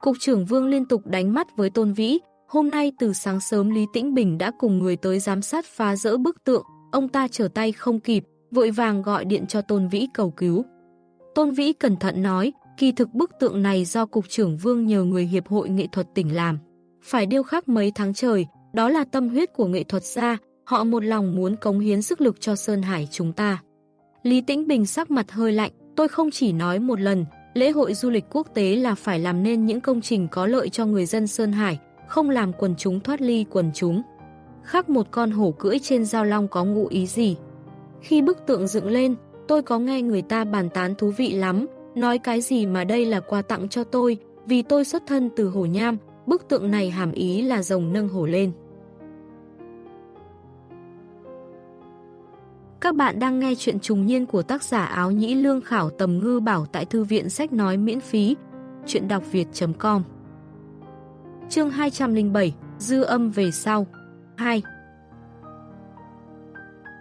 Cục trưởng Vương liên tục đánh mắt với Tôn Vĩ, hôm nay từ sáng sớm Lý Tĩnh Bình đã cùng người tới giám sát phá rỡ bức tượng, ông ta trở tay không kịp, vội vàng gọi điện cho Tôn Vĩ cầu cứu. Tôn Vĩ cẩn thận nói, kỳ thực bức tượng này do Cục trưởng Vương nhờ người Hiệp hội Nghệ thuật tỉnh làm. Phải điêu khắc mấy tháng trời, đó là tâm huyết của nghệ thuật gia, họ một lòng muốn cống hiến sức lực cho Sơn Hải chúng ta. Lý Tĩnh Bình sắc mặt hơi lạnh, tôi không chỉ nói một lần, lễ hội du lịch quốc tế là phải làm nên những công trình có lợi cho người dân Sơn Hải, không làm quần chúng thoát ly quần chúng. Khác một con hổ cưỡi trên giao long có ngụ ý gì? Khi bức tượng dựng lên, tôi có nghe người ta bàn tán thú vị lắm, nói cái gì mà đây là quà tặng cho tôi, vì tôi xuất thân từ hổ nham, bức tượng này hàm ý là rồng nâng hổ lên. Các bạn đang nghe chuyện trùng niên của tác giả áo nhĩ lương khảo tầm ngư bảo tại thư viện sách nói miễn phí. Chuyện đọc việt.com Chương 207 Dư âm về sau. 2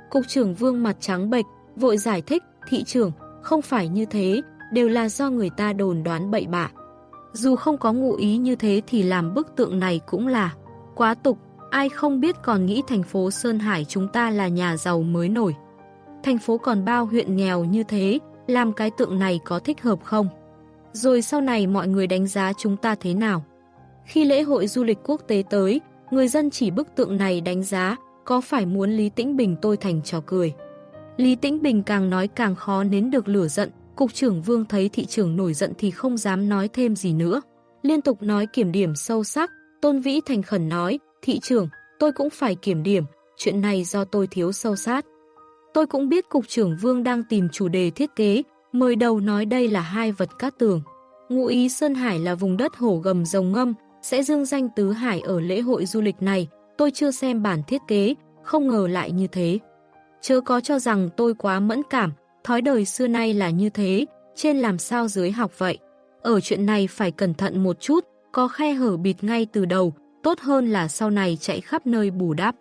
Cục trưởng vương mặt trắng bệch, vội giải thích, thị trưởng, không phải như thế, đều là do người ta đồn đoán bậy bạ. Dù không có ngụ ý như thế thì làm bức tượng này cũng là quá tục, ai không biết còn nghĩ thành phố Sơn Hải chúng ta là nhà giàu mới nổi thành phố còn bao huyện nghèo như thế, làm cái tượng này có thích hợp không? Rồi sau này mọi người đánh giá chúng ta thế nào? Khi lễ hội du lịch quốc tế tới, người dân chỉ bức tượng này đánh giá có phải muốn Lý Tĩnh Bình tôi thành trò cười. Lý Tĩnh Bình càng nói càng khó nến được lửa giận, cục trưởng Vương thấy thị trưởng nổi giận thì không dám nói thêm gì nữa. Liên tục nói kiểm điểm sâu sắc, Tôn Vĩ thành khẩn nói, thị trưởng, tôi cũng phải kiểm điểm, chuyện này do tôi thiếu sâu sát. Tôi cũng biết Cục trưởng Vương đang tìm chủ đề thiết kế, mời đầu nói đây là hai vật cát tường. Ngụ ý Sơn Hải là vùng đất hổ gầm rồng ngâm, sẽ dương danh Tứ Hải ở lễ hội du lịch này. Tôi chưa xem bản thiết kế, không ngờ lại như thế. Chớ có cho rằng tôi quá mẫn cảm, thói đời xưa nay là như thế, trên làm sao dưới học vậy. Ở chuyện này phải cẩn thận một chút, có khe hở bịt ngay từ đầu, tốt hơn là sau này chạy khắp nơi bù đắp.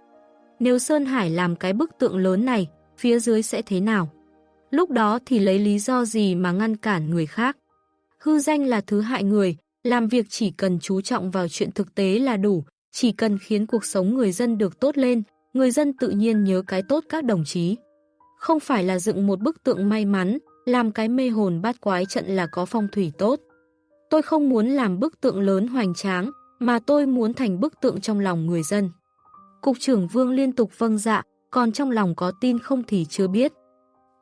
Nếu Sơn Hải làm cái bức tượng lớn này, phía dưới sẽ thế nào. Lúc đó thì lấy lý do gì mà ngăn cản người khác. Hư danh là thứ hại người, làm việc chỉ cần chú trọng vào chuyện thực tế là đủ, chỉ cần khiến cuộc sống người dân được tốt lên, người dân tự nhiên nhớ cái tốt các đồng chí. Không phải là dựng một bức tượng may mắn, làm cái mê hồn bát quái trận là có phong thủy tốt. Tôi không muốn làm bức tượng lớn hoành tráng, mà tôi muốn thành bức tượng trong lòng người dân. Cục trưởng Vương liên tục vâng dạ, còn trong lòng có tin không thì chưa biết.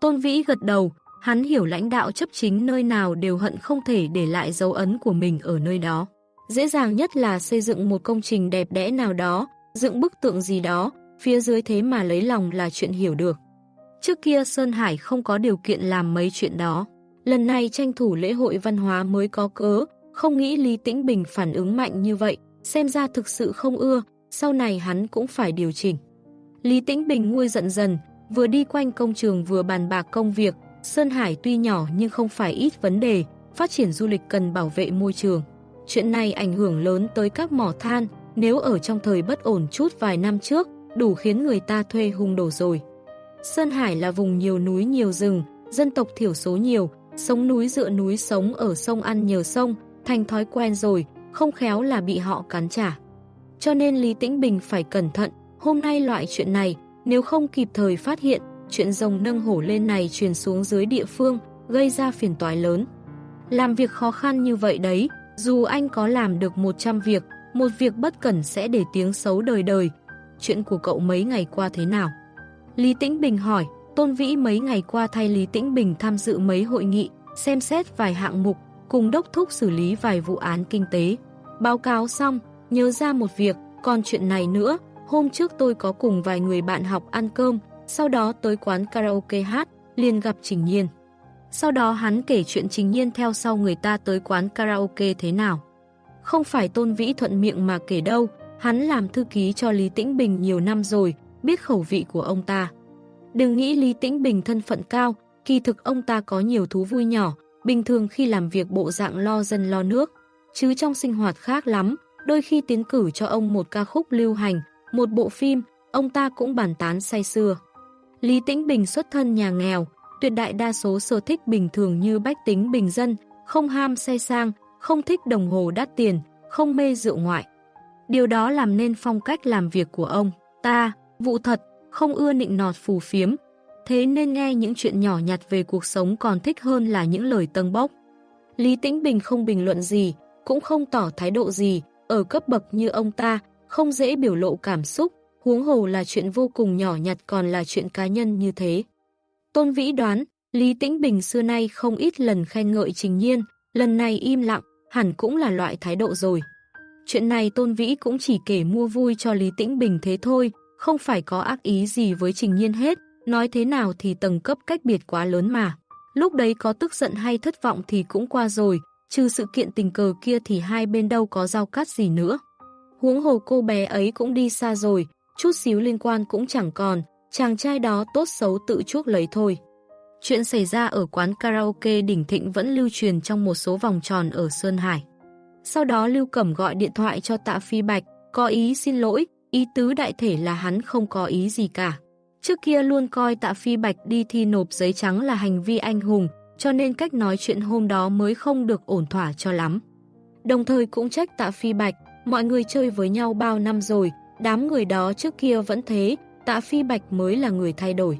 Tôn Vĩ gật đầu, hắn hiểu lãnh đạo chấp chính nơi nào đều hận không thể để lại dấu ấn của mình ở nơi đó. Dễ dàng nhất là xây dựng một công trình đẹp đẽ nào đó, dựng bức tượng gì đó, phía dưới thế mà lấy lòng là chuyện hiểu được. Trước kia Sơn Hải không có điều kiện làm mấy chuyện đó. Lần này tranh thủ lễ hội văn hóa mới có cớ, không nghĩ Lý Tĩnh Bình phản ứng mạnh như vậy, xem ra thực sự không ưa, sau này hắn cũng phải điều chỉnh. Lý Tĩnh Bình nguôi giận dần, vừa đi quanh công trường vừa bàn bạc công việc, Sơn Hải tuy nhỏ nhưng không phải ít vấn đề, phát triển du lịch cần bảo vệ môi trường. Chuyện này ảnh hưởng lớn tới các mỏ than, nếu ở trong thời bất ổn chút vài năm trước, đủ khiến người ta thuê hung đổ rồi. Sơn Hải là vùng nhiều núi nhiều rừng, dân tộc thiểu số nhiều, sống núi dựa núi sống ở sông ăn nhờ sông, thành thói quen rồi, không khéo là bị họ cắn trả. Cho nên Lý Tĩnh Bình phải cẩn thận, hôm nay loại chuyện này, nếu không kịp thời phát hiện, chuyện rồng nâng hổ lên này truyền xuống dưới địa phương, gây ra phiền toái lớn. Làm việc khó khăn như vậy đấy, dù anh có làm được 100 việc, một việc bất cẩn sẽ để tiếng xấu đời đời. Chuyện của cậu mấy ngày qua thế nào? Lý Tĩnh Bình hỏi, Tôn Vĩ mấy ngày qua thay Lý Tĩnh Bình tham dự mấy hội nghị, xem xét vài hạng mục, cùng đốc thúc xử lý vài vụ án kinh tế. Báo cáo xong, nhớ ra một việc, còn chuyện này nữa, hôm trước tôi có cùng vài người bạn học ăn cơm, sau đó tới quán karaoke hát, liền gặp Trình Nhiên. Sau đó hắn kể chuyện Trình Nhiên theo sau người ta tới quán karaoke thế nào. Không phải Tôn Vĩ thuận miệng mà kể đâu, hắn làm thư ký cho Lý Tĩnh Bình nhiều năm rồi, biết khẩu vị của ông ta. Đừng nghĩ Lý Tĩnh Bình thân phận cao, kỳ thực ông ta có nhiều thú vui nhỏ, bình thường khi làm việc bộ dạng lo dân lo nước, chứ trong sinh hoạt khác lắm, đôi khi tiến cử cho ông một ca khúc lưu hành, một bộ phim, ông ta cũng bàn tán say xưa. Lý Tĩnh Bình xuất thân nhà nghèo, tuyệt đại đa số sở thích bình thường như bách tính bình dân, không ham say sang, không thích đồng hồ đắt tiền, không mê rượu ngoại. Điều đó làm nên phong cách làm việc của ông. Ta, vụ thật, không ưa nịnh nọt phù phiếm, thế nên nghe những chuyện nhỏ nhặt về cuộc sống còn thích hơn là những lời tâng bốc. Lý Tĩnh Bình không bình luận gì, cũng không tỏ thái độ gì, ở cấp bậc như ông ta, không dễ biểu lộ cảm xúc, huống hồ là chuyện vô cùng nhỏ nhặt còn là chuyện cá nhân như thế. Tôn Vĩ đoán, Lý Tĩnh Bình xưa nay không ít lần khen ngợi Trình Nhiên, lần này im lặng, hẳn cũng là loại thái độ rồi. Chuyện này Tôn Vĩ cũng chỉ kể mua vui cho Lý Tĩnh Bình thế thôi, không phải có ác ý gì với Trình Nhiên hết, nói thế nào thì tầng cấp cách biệt quá lớn mà. Lúc đấy có tức giận hay thất vọng thì cũng qua rồi, trừ sự kiện tình cờ kia thì hai bên đâu có giao cắt gì nữa. Huống hồ cô bé ấy cũng đi xa rồi, chút xíu liên quan cũng chẳng còn, chàng trai đó tốt xấu tự chuốc lấy thôi. Chuyện xảy ra ở quán karaoke đỉnh thịnh vẫn lưu truyền trong một số vòng tròn ở Sơn Hải. Sau đó Lưu Cẩm gọi điện thoại cho Tạ Phi Bạch, có ý xin lỗi, ý tứ đại thể là hắn không có ý gì cả. Trước kia luôn coi Tạ Phi Bạch đi thi nộp giấy trắng là hành vi anh hùng, cho nên cách nói chuyện hôm đó mới không được ổn thỏa cho lắm. Đồng thời cũng trách Tạ Phi Bạch, mọi người chơi với nhau bao năm rồi, đám người đó trước kia vẫn thế, Tạ Phi Bạch mới là người thay đổi.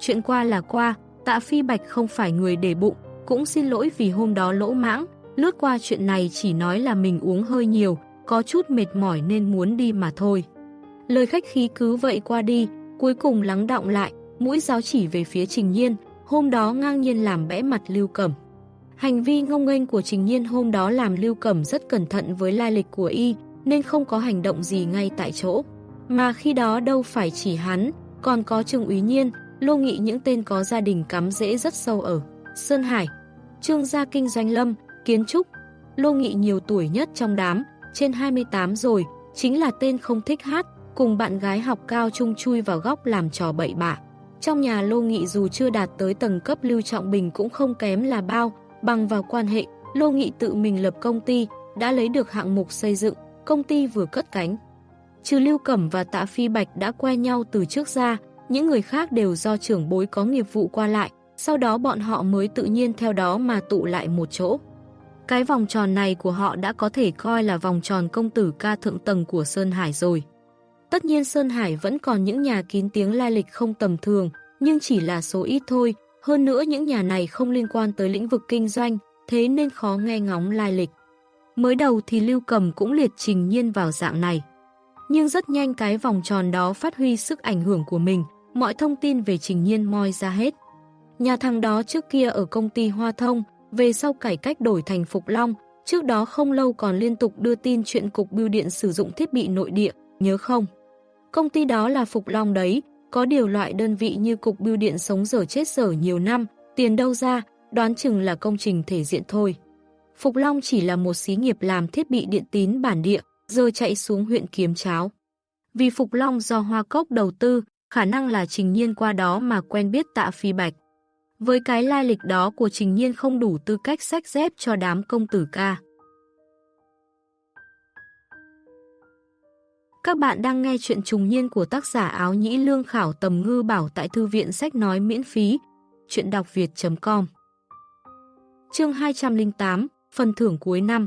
Chuyện qua là qua, Tạ Phi Bạch không phải người để bụng, cũng xin lỗi vì hôm đó lỗ mãng, lướt qua chuyện này chỉ nói là mình uống hơi nhiều, có chút mệt mỏi nên muốn đi mà thôi. Lời khách khí cứ vậy qua đi, cuối cùng lắng động lại, mũi giáo chỉ về phía Trình Nhiên, hôm đó ngang nhiên làm bẽ mặt Lưu Cẩm. Hành vi ngông nghênh của Trình Nhiên hôm đó làm Lưu Cẩm rất cẩn thận với lai lịch của y, nên không có hành động gì ngay tại chỗ. Mà khi đó đâu phải chỉ hắn, còn có Trương Úy Nhiên, Lô Nghị những tên có gia đình cắm rễ rất sâu ở Sơn Hải, Trương gia kinh doanh lâm, kiến trúc. Lô Nghị nhiều tuổi nhất trong đám, trên 28 rồi, chính là tên không thích hát, cùng bạn gái học cao chung chui vào góc làm trò bậy bạ. Trong nhà Lô Nghị dù chưa đạt tới tầng cấp Lưu Trọng Bình cũng không kém là bao, bằng vào quan hệ, Lô Nghị tự mình lập công ty, đã lấy được hạng mục xây dựng, công ty vừa cất cánh. Trừ Lưu Cẩm và Tạ Phi Bạch đã quen nhau từ trước ra, những người khác đều do trưởng bối có nghiệp vụ qua lại, sau đó bọn họ mới tự nhiên theo đó mà tụ lại một chỗ. Cái vòng tròn này của họ đã có thể coi là vòng tròn công tử ca thượng tầng của Sơn Hải rồi. Tất nhiên Sơn Hải vẫn còn những nhà kín tiếng lai lịch không tầm thường, nhưng chỉ là số ít thôi. Hơn nữa những nhà này không liên quan tới lĩnh vực kinh doanh, thế nên khó nghe ngóng lai lịch. Mới đầu thì Lưu Cầm cũng liệt trình nhiên vào dạng này. Nhưng rất nhanh cái vòng tròn đó phát huy sức ảnh hưởng của mình, mọi thông tin về Trình Nhiên moi ra hết. Nhà thằng đó trước kia ở công ty Hoa Thông, về sau cải cách đổi thành Phục Long, trước đó không lâu còn liên tục đưa tin chuyện cục bưu điện sử dụng thiết bị nội địa, nhớ không? Công ty đó là Phục Long đấy, có điều loại đơn vị như cục bưu điện sống dở chết dở nhiều năm, tiền đâu ra, đoán chừng là công trình thể diện thôi. Phục Long chỉ là một xí nghiệp làm thiết bị điện tín bản địa, giờ chạy xuống huyện Kiếm Cháo. Vì Phục Long do Hoa Cốc đầu tư, khả năng là Trình Nhiên qua đó mà quen biết tạ phi bạch. Với cái lai lịch đó của Trình Nhiên không đủ tư cách sách dép cho đám công tử ca. Các bạn đang nghe chuyện trùng niên của tác giả áo nhĩ lương khảo tầm ngư bảo tại thư viện sách nói miễn phí. Chuyện đọc việt.com Chương 208 Phần thưởng cuối năm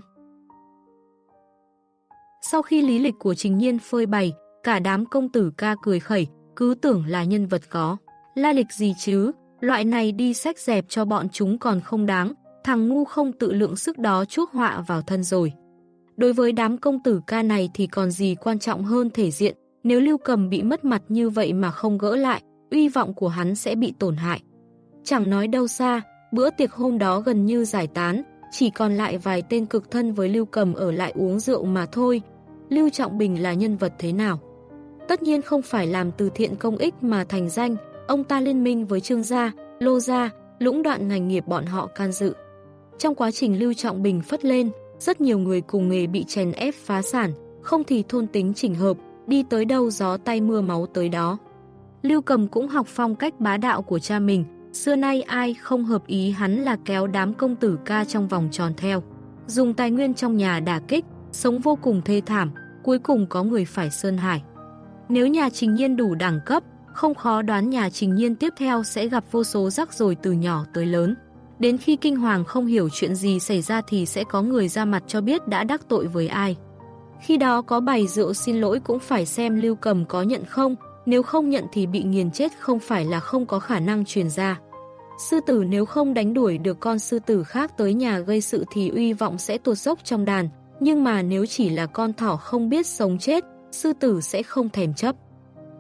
Sau khi lý lịch của Trình Nhiên phơi bày, cả đám công tử ca cười khẩy, cứ tưởng là nhân vật có. La lịch gì chứ, loại này đi sách dẹp cho bọn chúng còn không đáng, thằng ngu không tự lượng sức đó chuốc họa vào thân rồi. Đối với đám công tử ca này thì còn gì quan trọng hơn thể diện, nếu Lưu Cầm bị mất mặt như vậy mà không gỡ lại, uy vọng của hắn sẽ bị tổn hại. Chẳng nói đâu xa, bữa tiệc hôm đó gần như giải tán, chỉ còn lại vài tên cực thân với Lưu Cầm ở lại uống rượu mà thôi. Lưu Trọng Bình là nhân vật thế nào? Tất nhiên không phải làm từ thiện công ích mà thành danh, ông ta liên minh với Trương Gia, Lô Gia, lũng đoạn ngành nghiệp bọn họ can dự. Trong quá trình Lưu Trọng Bình phất lên, rất nhiều người cùng nghề bị chèn ép phá sản, không thì thôn tính chỉnh hợp, đi tới đâu gió tay mưa máu tới đó. Lưu Cầm cũng học phong cách bá đạo của cha mình, xưa nay ai không hợp ý hắn là kéo đám công tử ca trong vòng tròn theo. Dùng tài nguyên trong nhà đả kích, sống vô cùng thê thảm, cuối cùng có người phải sơn hải. Nếu nhà trình nhiên đủ đẳng cấp, không khó đoán nhà trình nhiên tiếp theo sẽ gặp vô số rắc rối từ nhỏ tới lớn. Đến khi kinh hoàng không hiểu chuyện gì xảy ra thì sẽ có người ra mặt cho biết đã đắc tội với ai. Khi đó có bày rượu xin lỗi cũng phải xem Lưu Cầm có nhận không, nếu không nhận thì bị nghiền chết không phải là không có khả năng truyền ra. Sư tử nếu không đánh đuổi được con sư tử khác tới nhà gây sự thì uy vọng sẽ tuột dốc trong đàn, nhưng mà nếu chỉ là con thỏ không biết sống chết, sư tử sẽ không thèm chấp.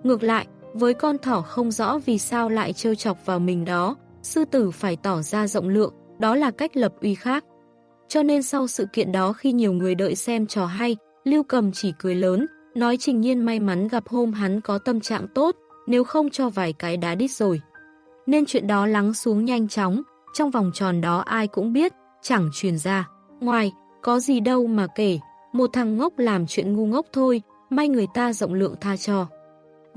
Ngược lại, với con thỏ không rõ vì sao lại trêu chọc vào mình đó, sư tử phải tỏ ra rộng lượng, đó là cách lập uy khác. Cho nên sau sự kiện đó khi nhiều người đợi xem trò hay, Lưu Cầm chỉ cười lớn, nói Trình Nhiên may mắn gặp hôm hắn có tâm trạng tốt, nếu không cho vài cái đá đít rồi. Nên chuyện đó lắng xuống nhanh chóng, trong vòng tròn đó ai cũng biết, chẳng truyền ra. Ngoài, có gì đâu mà kể, một thằng ngốc làm chuyện ngu ngốc thôi, may người ta rộng lượng tha cho.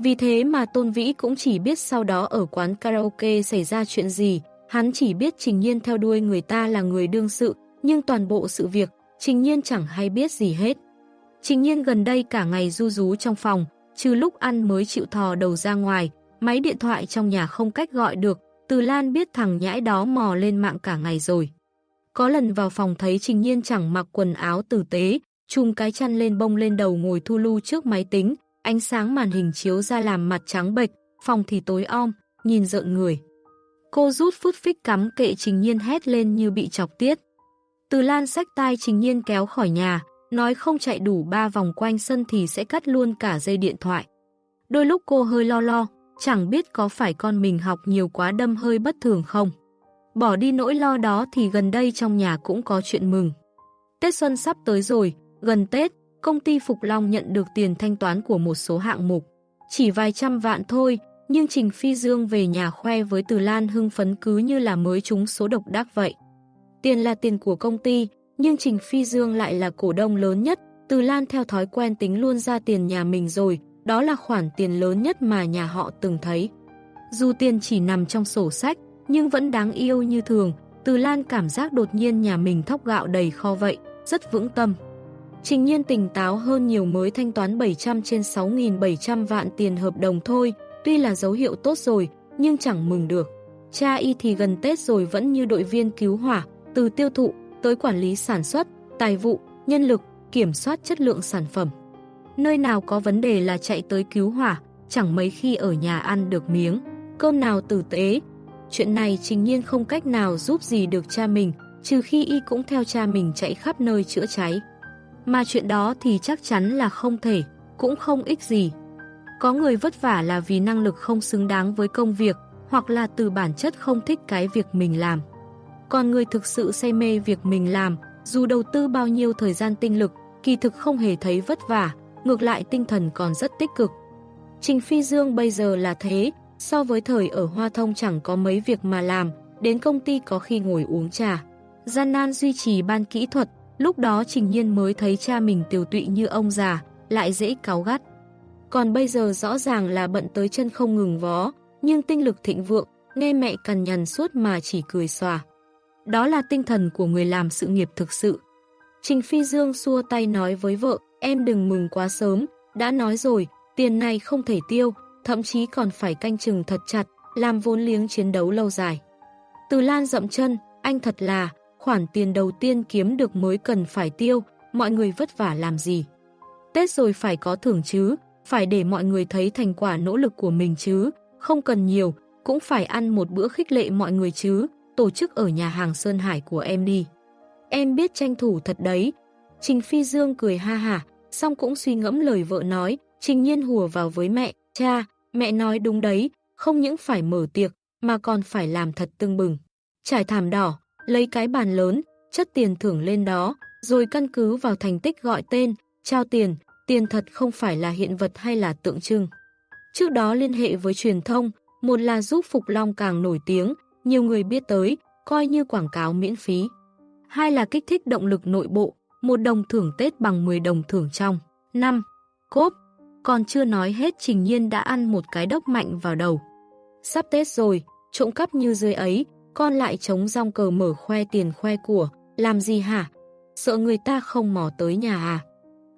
Vì thế mà Tôn Vĩ cũng chỉ biết sau đó ở quán karaoke xảy ra chuyện gì, hắn chỉ biết Trình Nhiên theo đuôi người ta là người đương sự, nhưng toàn bộ sự việc, Trình Nhiên chẳng hay biết gì hết. Trình Nhiên gần đây cả ngày du rú trong phòng, trừ lúc ăn mới chịu thò đầu ra ngoài, máy điện thoại trong nhà không cách gọi được, Từ Lan biết thằng nhãi đó mò lên mạng cả ngày rồi. Có lần vào phòng thấy Trình Nhiên chẳng mặc quần áo tử tế, chùm cái chăn lên bông lên đầu ngồi thu lưu trước máy tính, ánh sáng màn hình chiếu ra làm mặt trắng bệch, phòng thì tối om, nhìn rợn người. Cô rút phút phích cắm kệ Trình Nhiên hét lên như bị chọc tiết. Từ Lan sách tai Trình Nhiên kéo khỏi nhà, nói không chạy đủ ba vòng quanh sân thì sẽ cắt luôn cả dây điện thoại. Đôi lúc cô hơi lo lo, chẳng biết có phải con mình học nhiều quá đâm hơi bất thường không. Bỏ đi nỗi lo đó thì gần đây trong nhà cũng có chuyện mừng. Tết Xuân sắp tới rồi, gần Tết, công ty Phục Long nhận được tiền thanh toán của một số hạng mục. Chỉ vài trăm vạn thôi, nhưng Trình Phi Dương về nhà khoe với Từ Lan hưng phấn cứ như là mới trúng số độc đắc vậy. Tiền là tiền của công ty, nhưng Trình Phi Dương lại là cổ đông lớn nhất, Từ Lan theo thói quen tính luôn ra tiền nhà mình rồi, đó là khoản tiền lớn nhất mà nhà họ từng thấy. Dù tiền chỉ nằm trong sổ sách, nhưng vẫn đáng yêu như thường, Từ Lan cảm giác đột nhiên nhà mình thóc gạo đầy kho vậy, rất vững tâm. Trình nhiên tỉnh táo hơn nhiều mới thanh toán 700 trên 6.700 vạn tiền hợp đồng thôi, tuy là dấu hiệu tốt rồi, nhưng chẳng mừng được. Cha y thì gần Tết rồi vẫn như đội viên cứu hỏa, từ tiêu thụ tới quản lý sản xuất, tài vụ, nhân lực, kiểm soát chất lượng sản phẩm. Nơi nào có vấn đề là chạy tới cứu hỏa, chẳng mấy khi ở nhà ăn được miếng, cơm nào tử tế. Chuyện này trình nhiên không cách nào giúp gì được cha mình, trừ khi y cũng theo cha mình chạy khắp nơi chữa cháy. Mà chuyện đó thì chắc chắn là không thể, cũng không ích gì. Có người vất vả là vì năng lực không xứng đáng với công việc, hoặc là từ bản chất không thích cái việc mình làm. Còn người thực sự say mê việc mình làm, dù đầu tư bao nhiêu thời gian tinh lực, kỳ thực không hề thấy vất vả, ngược lại tinh thần còn rất tích cực. Trình Phi Dương bây giờ là thế, so với thời ở Hoa Thông chẳng có mấy việc mà làm, đến công ty có khi ngồi uống trà. Gian nan duy trì ban kỹ thuật, lúc đó Trình Nhiên mới thấy cha mình tiều tụy như ông già, lại dễ cáu gắt. Còn bây giờ rõ ràng là bận tới chân không ngừng vó, nhưng tinh lực thịnh vượng, nghe mẹ cằn nhằn suốt mà chỉ cười xòa. Đó là tinh thần của người làm sự nghiệp thực sự. Trình Phi Dương xua tay nói với vợ, em đừng mừng quá sớm, đã nói rồi, tiền này không thể tiêu, thậm chí còn phải canh chừng thật chặt, làm vốn liếng chiến đấu lâu dài. Từ Lan dậm chân, anh thật là, khoản tiền đầu tiên kiếm được mới cần phải tiêu, mọi người vất vả làm gì. Tết rồi phải có thưởng chứ, phải để mọi người thấy thành quả nỗ lực của mình chứ, không cần nhiều, cũng phải ăn một bữa khích lệ mọi người chứ, tổ chức ở nhà hàng Sơn Hải của em đi. Em biết tranh thủ thật đấy. Trình Phi Dương cười ha hả, xong cũng suy ngẫm lời vợ nói, Trình Nhiên hùa vào với mẹ, cha, mẹ nói đúng đấy, không những phải mở tiệc, mà còn phải làm thật tưng bừng. Trải thảm đỏ, lấy cái bàn lớn, chất tiền thưởng lên đó, rồi căn cứ vào thành tích gọi tên, trao tiền, tiền thật không phải là hiện vật hay là tượng trưng. Trước đó liên hệ với truyền thông, một là giúp Phục Long càng nổi tiếng, nhiều người biết tới, coi như quảng cáo miễn phí. Hai là kích thích động lực nội bộ, một đồng thưởng Tết bằng 10 đồng thưởng trong. 5. Cốp Còn chưa nói hết Trình Nhiên đã ăn một cái đốc mạnh vào đầu. Sắp Tết rồi, trộm cắp như dưới ấy, con lại chống rong cờ mở khoe tiền khoe của, làm gì hả? Sợ người ta không mò tới nhà à?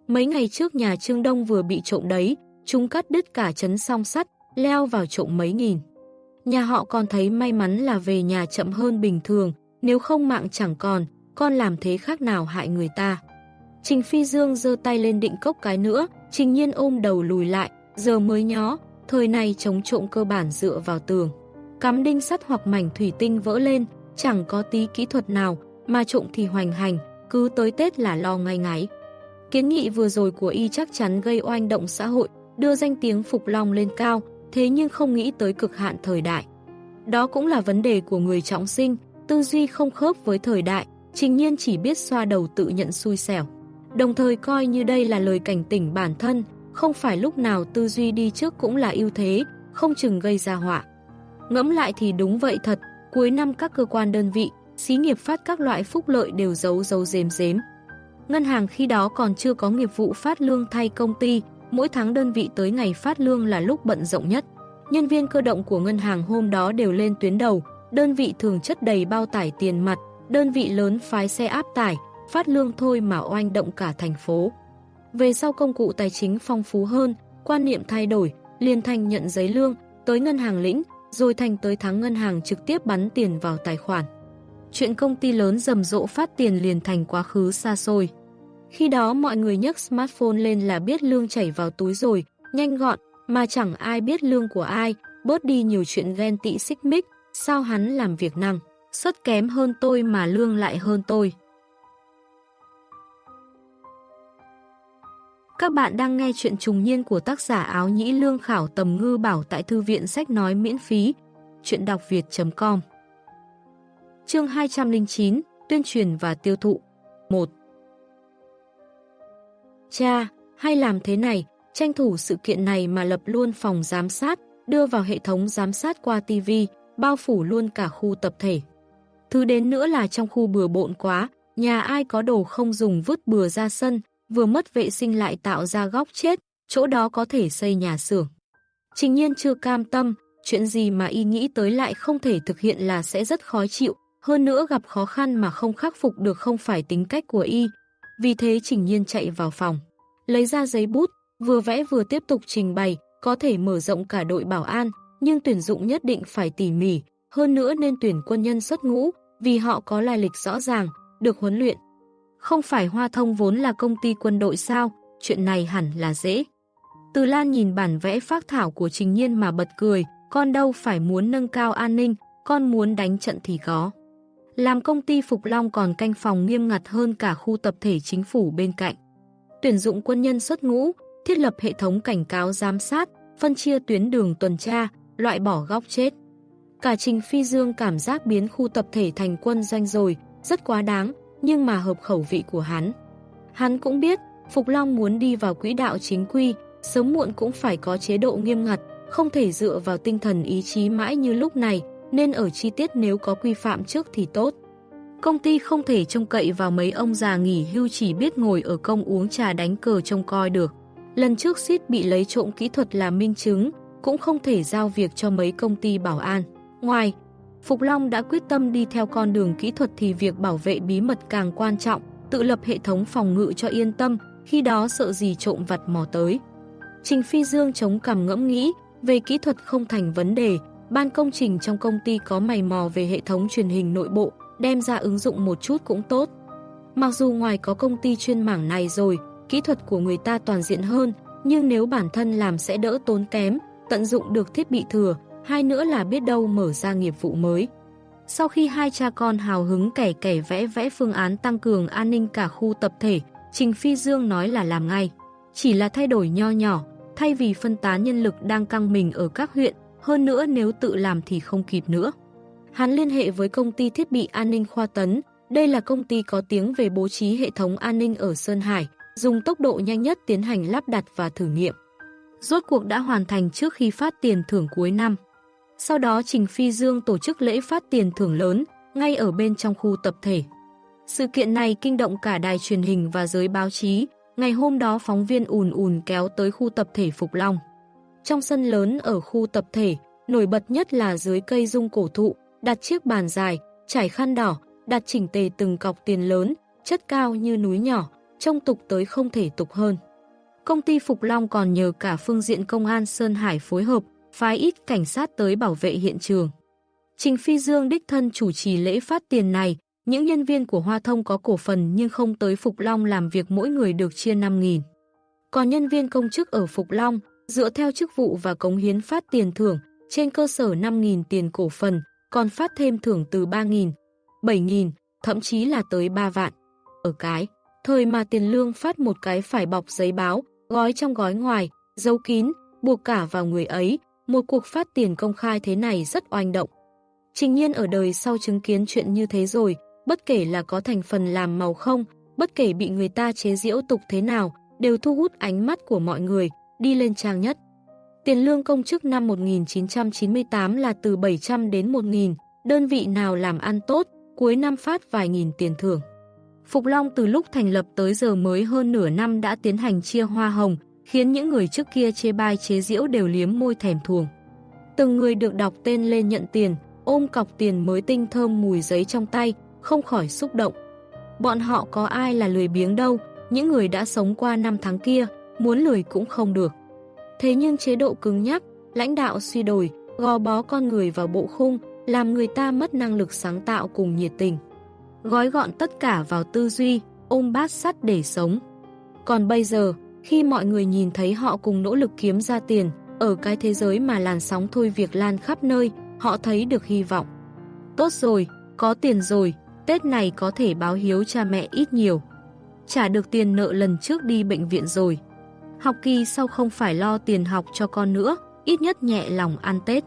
Mấy ngày trước nhà Trương Đông vừa bị trộm đấy, chúng cắt đứt cả chấn song sắt, leo vào trộm mấy nghìn. Nhà họ còn thấy may mắn là về nhà chậm hơn bình thường, nếu không mạng chẳng còn, con làm thế khác nào hại người ta. Trình Phi Dương giơ tay lên định cốc cái nữa, Trình Nhiên ôm đầu lùi lại, giờ mới nhó, thời này chống trộm cơ bản dựa vào tường. Cắm đinh sắt hoặc mảnh thủy tinh vỡ lên, chẳng có tí kỹ thuật nào, mà trộm thì hoành hành, cứ tới Tết là lo ngay ngáy. Kiến nghị vừa rồi của y chắc chắn gây oanh động xã hội, đưa danh tiếng Phục Long lên cao, thế nhưng không nghĩ tới cực hạn thời đại. Đó cũng là vấn đề của người trọng sinh, tư duy không khớp với thời đại, trình nhiên chỉ biết xoa đầu tự nhận xui xẻo. Đồng thời coi như đây là lời cảnh tỉnh bản thân, không phải lúc nào tư duy đi trước cũng là ưu thế, không chừng gây ra họa. Ngẫm lại thì đúng vậy thật, cuối năm các cơ quan đơn vị, xí nghiệp phát các loại phúc lợi đều giấu giấu dếm dếm. Ngân hàng khi đó còn chưa có nghiệp vụ phát lương thay công ty, mỗi tháng đơn vị tới ngày phát lương là lúc bận rộng nhất. Nhân viên cơ động của ngân hàng hôm đó đều lên tuyến đầu, đơn vị thường chất đầy bao tải tiền mặt, đơn vị lớn phái xe áp tải, phát lương thôi mà oanh động cả thành phố. Về sau công cụ tài chính phong phú hơn, quan niệm thay đổi, liền thành nhận giấy lương, tới ngân hàng lĩnh, rồi thành tới tháng ngân hàng trực tiếp bắn tiền vào tài khoản. Chuyện công ty lớn rầm rộ phát tiền liền thành quá khứ xa xôi. Khi đó mọi người nhấc smartphone lên là biết lương chảy vào túi rồi, nhanh gọn, mà chẳng ai biết lương của ai, bớt đi nhiều chuyện ghen tị xích mích, sao hắn làm việc năng, xuất kém hơn tôi mà lương lại hơn tôi. Các bạn đang nghe chuyện trùng niên của tác giả áo nhĩ lương khảo tầm ngư bảo tại thư viện sách nói miễn phí, chuyện đọc việt.com Chương 209 Tuyên truyền và tiêu thụ. 1 Cha, hay làm thế này, tranh thủ sự kiện này mà lập luôn phòng giám sát, đưa vào hệ thống giám sát qua TV, bao phủ luôn cả khu tập thể. Thứ đến nữa là trong khu bừa bộn quá, nhà ai có đồ không dùng vứt bừa ra sân, vừa mất vệ sinh lại tạo ra góc chết, chỗ đó có thể xây nhà xưởng. Trình nhiên chưa cam tâm, chuyện gì mà y nghĩ tới lại không thể thực hiện là sẽ rất khó chịu, hơn nữa gặp khó khăn mà không khắc phục được không phải tính cách của y. Vì thế Trình Nhiên chạy vào phòng, lấy ra giấy bút, vừa vẽ vừa tiếp tục trình bày, có thể mở rộng cả đội bảo an, nhưng tuyển dụng nhất định phải tỉ mỉ, hơn nữa nên tuyển quân nhân xuất ngũ, vì họ có lai lịch rõ ràng, được huấn luyện. Không phải Hoa Thông vốn là công ty quân đội sao, chuyện này hẳn là dễ. Từ Lan nhìn bản vẽ phác thảo của Trình Nhiên mà bật cười, con đâu phải muốn nâng cao an ninh, con muốn đánh trận thì có. Làm công ty Phục Long còn canh phòng nghiêm ngặt hơn cả khu tập thể chính phủ bên cạnh. Tuyển dụng quân nhân xuất ngũ, thiết lập hệ thống cảnh cáo giám sát, phân chia tuyến đường tuần tra, loại bỏ góc chết. Cả Trình Phi Dương cảm giác biến khu tập thể thành quân doanh rồi, rất quá đáng, nhưng mà hợp khẩu vị của hắn. Hắn cũng biết, Phục Long muốn đi vào quỹ đạo chính quy, sớm muộn cũng phải có chế độ nghiêm ngặt, không thể dựa vào tinh thần ý chí mãi như lúc này, nên ở chi tiết nếu có quy phạm trước thì tốt. Công ty không thể trông cậy vào mấy ông già nghỉ hưu chỉ biết ngồi ở công uống trà đánh cờ trông coi được. Lần trước suýt bị lấy trộm kỹ thuật là minh chứng, cũng không thể giao việc cho mấy công ty bảo an. Ngoài, Phục Long đã quyết tâm đi theo con đường kỹ thuật thì việc bảo vệ bí mật càng quan trọng, tự lập hệ thống phòng ngự cho yên tâm, khi đó sợ gì trộm vặt mò tới. Trình Phi Dương chống cằm ngẫm nghĩ, về kỹ thuật không thành vấn đề, ban công trình trong công ty có mày mò về hệ thống truyền hình nội bộ, đem ra ứng dụng một chút cũng tốt. Mặc dù ngoài có công ty chuyên mảng này rồi, kỹ thuật của người ta toàn diện hơn, nhưng nếu bản thân làm sẽ đỡ tốn kém, tận dụng được thiết bị thừa, hai nữa là biết đâu mở ra nghiệp vụ mới. Sau khi hai cha con hào hứng kẻ kẻ vẽ vẽ phương án tăng cường an ninh cả khu tập thể, Trình Phi Dương nói là làm ngay. Chỉ là thay đổi nho nhỏ, thay vì phân tán nhân lực đang căng mình ở các huyện, hơn nữa nếu tự làm thì không kịp nữa. Hắn liên hệ với công ty thiết bị an ninh Khoa Tấn, đây là công ty có tiếng về bố trí hệ thống an ninh ở Sơn Hải, dùng tốc độ nhanh nhất tiến hành lắp đặt và thử nghiệm. Rốt cuộc đã hoàn thành trước khi phát tiền thưởng cuối năm. Sau đó Trình Phi Dương tổ chức lễ phát tiền thưởng lớn, ngay ở bên trong khu tập thể. Sự kiện này kinh động cả đài truyền hình và giới báo chí, ngày hôm đó phóng viên ùn ùn kéo tới khu tập thể Phục Long. Trong sân lớn ở khu tập thể, nổi bật nhất là dưới cây dung cổ thụ, đặt chiếc bàn dài, trải khăn đỏ, đặt chỉnh tề từng cọc tiền lớn, chất cao như núi nhỏ, trông tục tới không thể tục hơn. Công ty Phục Long còn nhờ cả phương diện công an Sơn Hải phối hợp, phái ít cảnh sát tới bảo vệ hiện trường. Trình Phi Dương đích thân chủ trì lễ phát tiền này, những nhân viên của Hoa Thông có cổ phần nhưng không tới Phục Long làm việc mỗi người được chia 5.000. Còn nhân viên công chức ở Phục Long, dựa theo chức vụ và cống hiến phát tiền thưởng, trên cơ sở 5.000 tiền cổ phần, còn phát thêm thưởng từ 3.000, 7.000, thậm chí là tới 3 vạn. Ở cái, thời mà tiền lương phát một cái phải bọc giấy báo, gói trong gói ngoài, dấu kín, buộc cả vào người ấy, một cuộc phát tiền công khai thế này rất oanh động. Trình nhiên ở đời sau chứng kiến chuyện như thế rồi, bất kể là có thành phần làm màu không, bất kể bị người ta chế giễu tục thế nào, đều thu hút ánh mắt của mọi người, đi lên trang nhất. Tiền lương công chức năm 1998 là từ 700 đến 1.000, đơn vị nào làm ăn tốt, cuối năm phát vài nghìn tiền thưởng. Phục Long từ lúc thành lập tới giờ mới hơn nửa năm đã tiến hành chia hoa hồng, khiến những người trước kia chê bai chế diễu đều liếm môi thèm thuồng. Từng người được đọc tên lên nhận tiền, ôm cọc tiền mới tinh thơm mùi giấy trong tay, không khỏi xúc động. Bọn họ có ai là lười biếng đâu, những người đã sống qua năm tháng kia, muốn lười cũng không được. Thế nhưng chế độ cứng nhắc, lãnh đạo suy đổi, gò bó con người vào bộ khung, làm người ta mất năng lực sáng tạo cùng nhiệt tình. Gói gọn tất cả vào tư duy, ôm bát sắt để sống. Còn bây giờ, khi mọi người nhìn thấy họ cùng nỗ lực kiếm ra tiền, ở cái thế giới mà làn sóng thôi việc lan khắp nơi, họ thấy được hy vọng. Tốt rồi, có tiền rồi, Tết này có thể báo hiếu cha mẹ ít nhiều. Trả được tiền nợ lần trước đi bệnh viện rồi. Học kỳ sau không phải lo tiền học cho con nữa, ít nhất nhẹ lòng ăn Tết.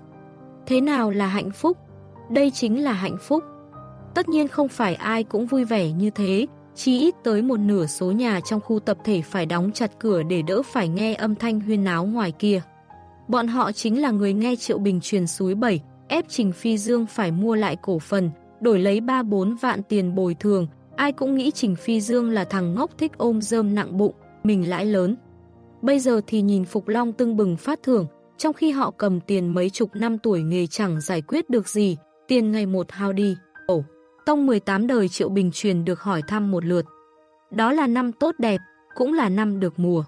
Thế nào là hạnh phúc? Đây chính là hạnh phúc. Tất nhiên không phải ai cũng vui vẻ như thế, chỉ ít tới một nửa số nhà trong khu tập thể phải đóng chặt cửa để đỡ phải nghe âm thanh huyên náo ngoài kia. Bọn họ chính là người nghe Triệu Bình truyền suối 7, ép Trình Phi Dương phải mua lại cổ phần, đổi lấy 3-4 vạn tiền bồi thường, ai cũng nghĩ Trình Phi Dương là thằng ngốc thích ôm dơm nặng bụng, mình lãi lớn. Bây giờ thì nhìn Phục Long tưng bừng phát thưởng, trong khi họ cầm tiền mấy chục năm tuổi nghề chẳng giải quyết được gì, tiền ngày một hao đi. Tông 18 đời Triệu Bình truyền được hỏi thăm một lượt. Đó là năm tốt đẹp, cũng là năm được mùa.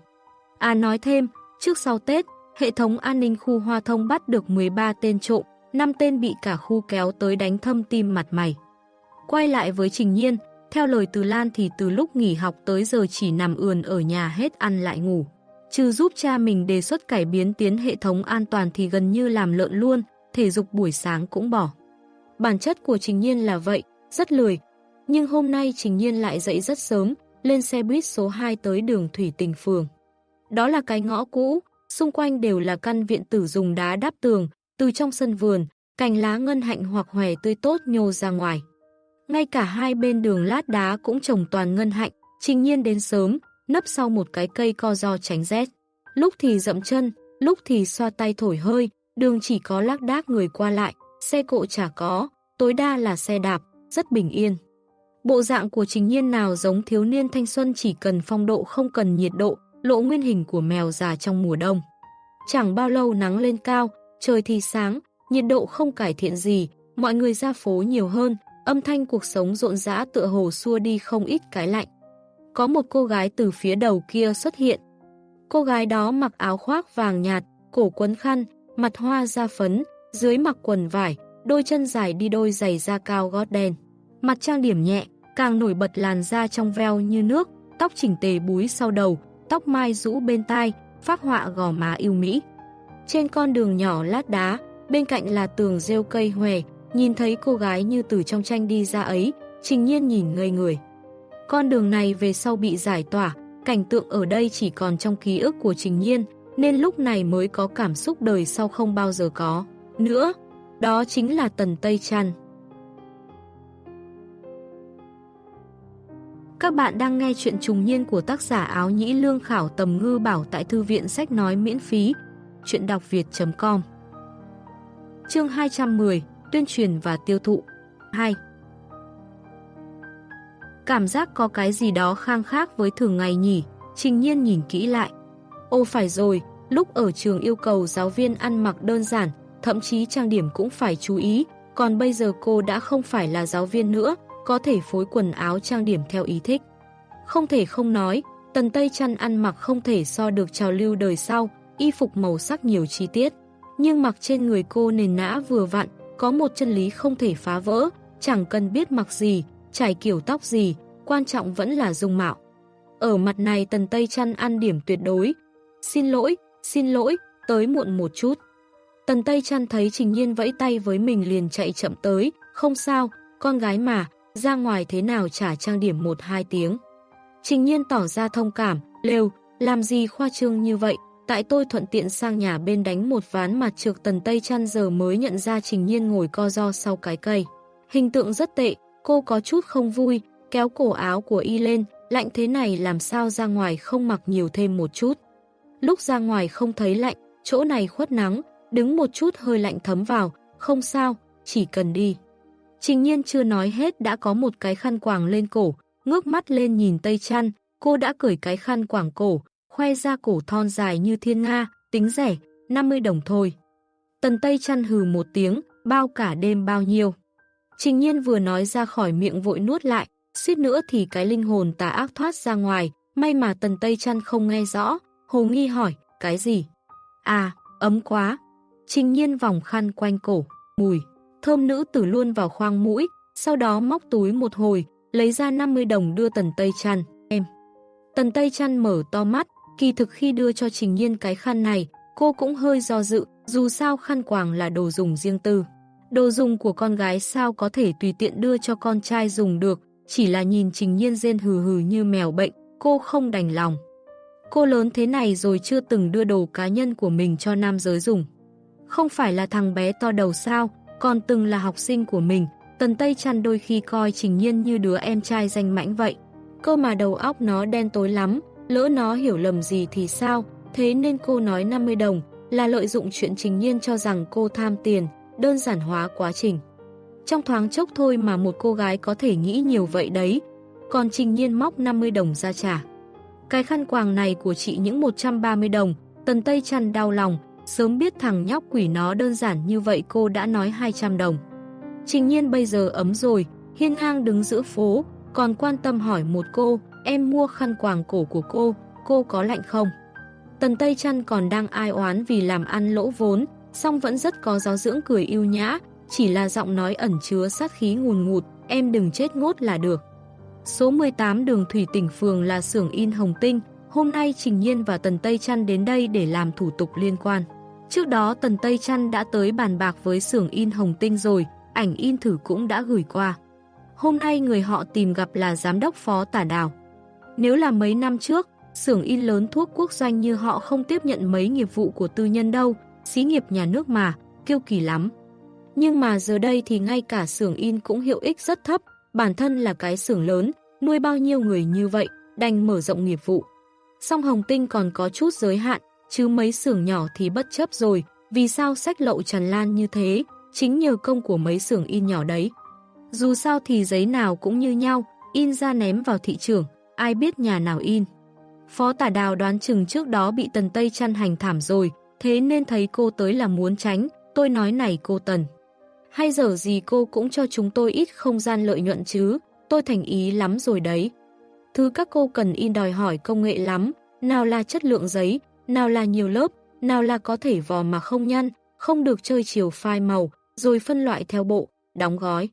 À nói thêm, trước sau Tết, hệ thống an ninh khu Hoa Thông bắt được 13 tên trộm, 5 tên bị cả khu kéo tới đánh thâm tim mặt mày. Quay lại với Trình Nhiên, theo lời từ Lan thì từ lúc nghỉ học tới giờ chỉ nằm ườn ở nhà hết ăn lại ngủ. Trừ giúp cha mình đề xuất cải biến tiến hệ thống an toàn thì gần như làm lợn luôn, thể dục buổi sáng cũng bỏ. Bản chất của Trình Nhiên là vậy, rất lười. Nhưng hôm nay Trình Nhiên lại dậy rất sớm, lên xe buýt số 2 tới đường Thủy Tình Phường. Đó là cái ngõ cũ, xung quanh đều là căn viện tử dùng đá đắp tường, từ trong sân vườn, cành lá ngân hạnh hoặc hòe tươi tốt nhô ra ngoài. Ngay cả hai bên đường lát đá cũng trồng toàn ngân hạnh, trình nhiên đến sớm, nấp sau một cái cây co do tránh rét. Lúc thì dậm chân, lúc thì xoa tay thổi hơi, đường chỉ có lác đác người qua lại, xe cộ chả có, tối đa là xe đạp, rất bình yên. Bộ dạng của trình nhiên nào giống thiếu niên thanh xuân chỉ cần phong độ không cần nhiệt độ, lộ nguyên hình của mèo già trong mùa đông. Chẳng bao lâu nắng lên cao, trời thì sáng, nhiệt độ không cải thiện gì, mọi người ra phố nhiều hơn, âm thanh cuộc sống rộn rã tựa hồ xua đi không ít cái lạnh. Có một cô gái từ phía đầu kia xuất hiện. Cô gái đó mặc áo khoác vàng nhạt, cổ quấn khăn, mặt hoa da phấn, dưới mặc quần vải, đôi chân dài đi đôi giày da cao gót đen. Mặt trang điểm nhẹ, càng nổi bật làn da trong veo như nước, tóc chỉnh tề búi sau đầu, tóc mai rũ bên tai, phác họa gò má yêu mỹ. Trên con đường nhỏ lát đá, bên cạnh là tường rêu cây hòe, nhìn thấy cô gái như từ trong tranh đi ra ấy, trình nhiên nhìn ngây người. Con đường này về sau bị giải tỏa, cảnh tượng ở đây chỉ còn trong ký ức của trình nhiên, nên lúc này mới có cảm xúc đời sau không bao giờ có. Nữa, đó chính là Tần Tây Trăn. Các bạn đang nghe chuyện trùng niên của tác giả áo nhĩ lương khảo tầm ngư bảo tại thư viện sách nói miễn phí. Chuyện đọc việt.com Chương 210 Tuyên truyền và tiêu thụ 2 Cảm giác có cái gì đó khang khác với thường ngày nhỉ, trình nhiên nhìn kỹ lại. Ô phải rồi, lúc ở trường yêu cầu giáo viên ăn mặc đơn giản, thậm chí trang điểm cũng phải chú ý, còn bây giờ cô đã không phải là giáo viên nữa, có thể phối quần áo trang điểm theo ý thích. Không thể không nói, tần tây chăn ăn mặc không thể so được trào lưu đời sau, y phục màu sắc nhiều chi tiết. Nhưng mặc trên người cô nền nã vừa vặn, có một chân lý không thể phá vỡ, chẳng cần biết mặc gì, trải kiểu tóc gì, quan trọng vẫn là dung mạo. Ở mặt này tần tây chăn ăn điểm tuyệt đối. Xin lỗi, xin lỗi, tới muộn một chút. Tần Tây trăn thấy Trình Nhiên vẫy tay với mình liền chạy chậm tới, không sao, con gái mà, ra ngoài thế nào trả trang điểm một hai tiếng. Trình Nhiên tỏ ra thông cảm, lêu, làm gì khoa trương như vậy, tại tôi thuận tiện sang nhà bên đánh một ván mặt trược Tần Tây trăn giờ mới nhận ra Trình Nhiên ngồi co do sau cái cây. Hình tượng rất tệ, cô có chút không vui, kéo cổ áo của y lên, lạnh thế này làm sao ra ngoài không mặc nhiều thêm một chút. Lúc ra ngoài không thấy lạnh, chỗ này khuất nắng, đứng một chút hơi lạnh thấm vào, không sao, chỉ cần đi. Trình nhiên chưa nói hết đã có một cái khăn quàng lên cổ, ngước mắt lên nhìn Tây Trăn, cô đã cởi cái khăn quàng cổ, khoe ra cổ thon dài như thiên nga, tính rẻ, 50 đồng thôi. Tần Tây Trăn hừ một tiếng, bao cả đêm bao nhiêu. Trình nhiên vừa nói ra khỏi miệng vội nuốt lại, suýt nữa thì cái linh hồn tà ác thoát ra ngoài, may mà Tần Tây Trăn không nghe rõ, hồ nghi hỏi, cái gì? À, ấm quá, Trình nhiên vòng khăn quanh cổ, mùi, thơm nữ tử luôn vào khoang mũi, sau đó móc túi một hồi, lấy ra 50 đồng đưa Tần Tây Trăn, em. Tần Tây Trăn mở to mắt, kỳ thực khi đưa cho Trình Nhiên cái khăn này, cô cũng hơi do dự, dù sao khăn quàng là đồ dùng riêng tư. Đồ dùng của con gái sao có thể tùy tiện đưa cho con trai dùng được, chỉ là nhìn Trình Nhiên rên hừ hừ như mèo bệnh, cô không đành lòng. Cô lớn thế này rồi chưa từng đưa đồ cá nhân của mình cho nam giới dùng. Không phải là thằng bé to đầu sao, còn từng là học sinh của mình, Tần Tây Trăn đôi khi coi Trình Nhiên như đứa em trai danh mãnh vậy. Cơ mà đầu óc nó đen tối lắm, lỡ nó hiểu lầm gì thì sao, thế nên cô nói 50 đồng là lợi dụng chuyện Trình Nhiên cho rằng cô tham tiền, đơn giản hóa quá trình. Trong thoáng chốc thôi mà một cô gái có thể nghĩ nhiều vậy đấy, còn Trình Nhiên móc 50 đồng ra trả. Cái khăn quàng này của chị những 130 đồng, Tần Tây Trăn đau lòng, Sớm biết thằng nhóc quỷ nó đơn giản như vậy cô đã nói 200 đồng. Trình nhiên bây giờ ấm rồi, hiên ngang đứng giữa phố, còn quan tâm hỏi một cô, em mua khăn quàng cổ của cô, cô có lạnh không? Tần Tây Trăn còn đang ai oán vì làm ăn lỗ vốn, song vẫn rất có giáo dưỡng cười yêu nhã, chỉ là giọng nói ẩn chứa sát khí ngùn ngụt, em đừng chết ngốt là được. Số 18 đường Thủy tỉnh Phường là xưởng in Hồng Tinh, hôm nay Trình Nhiên và Tần Tây Trăn đến đây để làm thủ tục liên quan. Trước đó Tần Tây Trăn đã tới bàn bạc với xưởng in Hồng Tinh rồi, ảnh in thử cũng đã gửi qua. Hôm nay người họ tìm gặp là giám đốc phó tả đào. Nếu là mấy năm trước, xưởng in lớn thuốc quốc doanh như họ không tiếp nhận mấy nghiệp vụ của tư nhân đâu, xí nghiệp nhà nước mà, kiêu kỳ lắm. Nhưng mà giờ đây thì ngay cả xưởng in cũng hiệu ích rất thấp, bản thân là cái xưởng lớn, nuôi bao nhiêu người như vậy, đành mở rộng nghiệp vụ. Song Hồng Tinh còn có chút giới hạn, chứ mấy xưởng nhỏ thì bất chấp rồi, vì sao sách lậu tràn lan như thế, chính nhờ công của mấy xưởng in nhỏ đấy. Dù sao thì giấy nào cũng như nhau, in ra ném vào thị trường, ai biết nhà nào in. Phó tả đào đoán chừng trước đó bị Tần Tây chăn hành thảm rồi, thế nên thấy cô tới là muốn tránh, tôi nói này cô Tần. Hay giờ gì cô cũng cho chúng tôi ít không gian lợi nhuận chứ, tôi thành ý lắm rồi đấy. Thứ các cô cần in đòi hỏi công nghệ lắm, nào là chất lượng giấy, nào là nhiều lớp, nào là có thể vò mà không nhăn, không được chơi chiều phai màu, rồi phân loại theo bộ, đóng gói.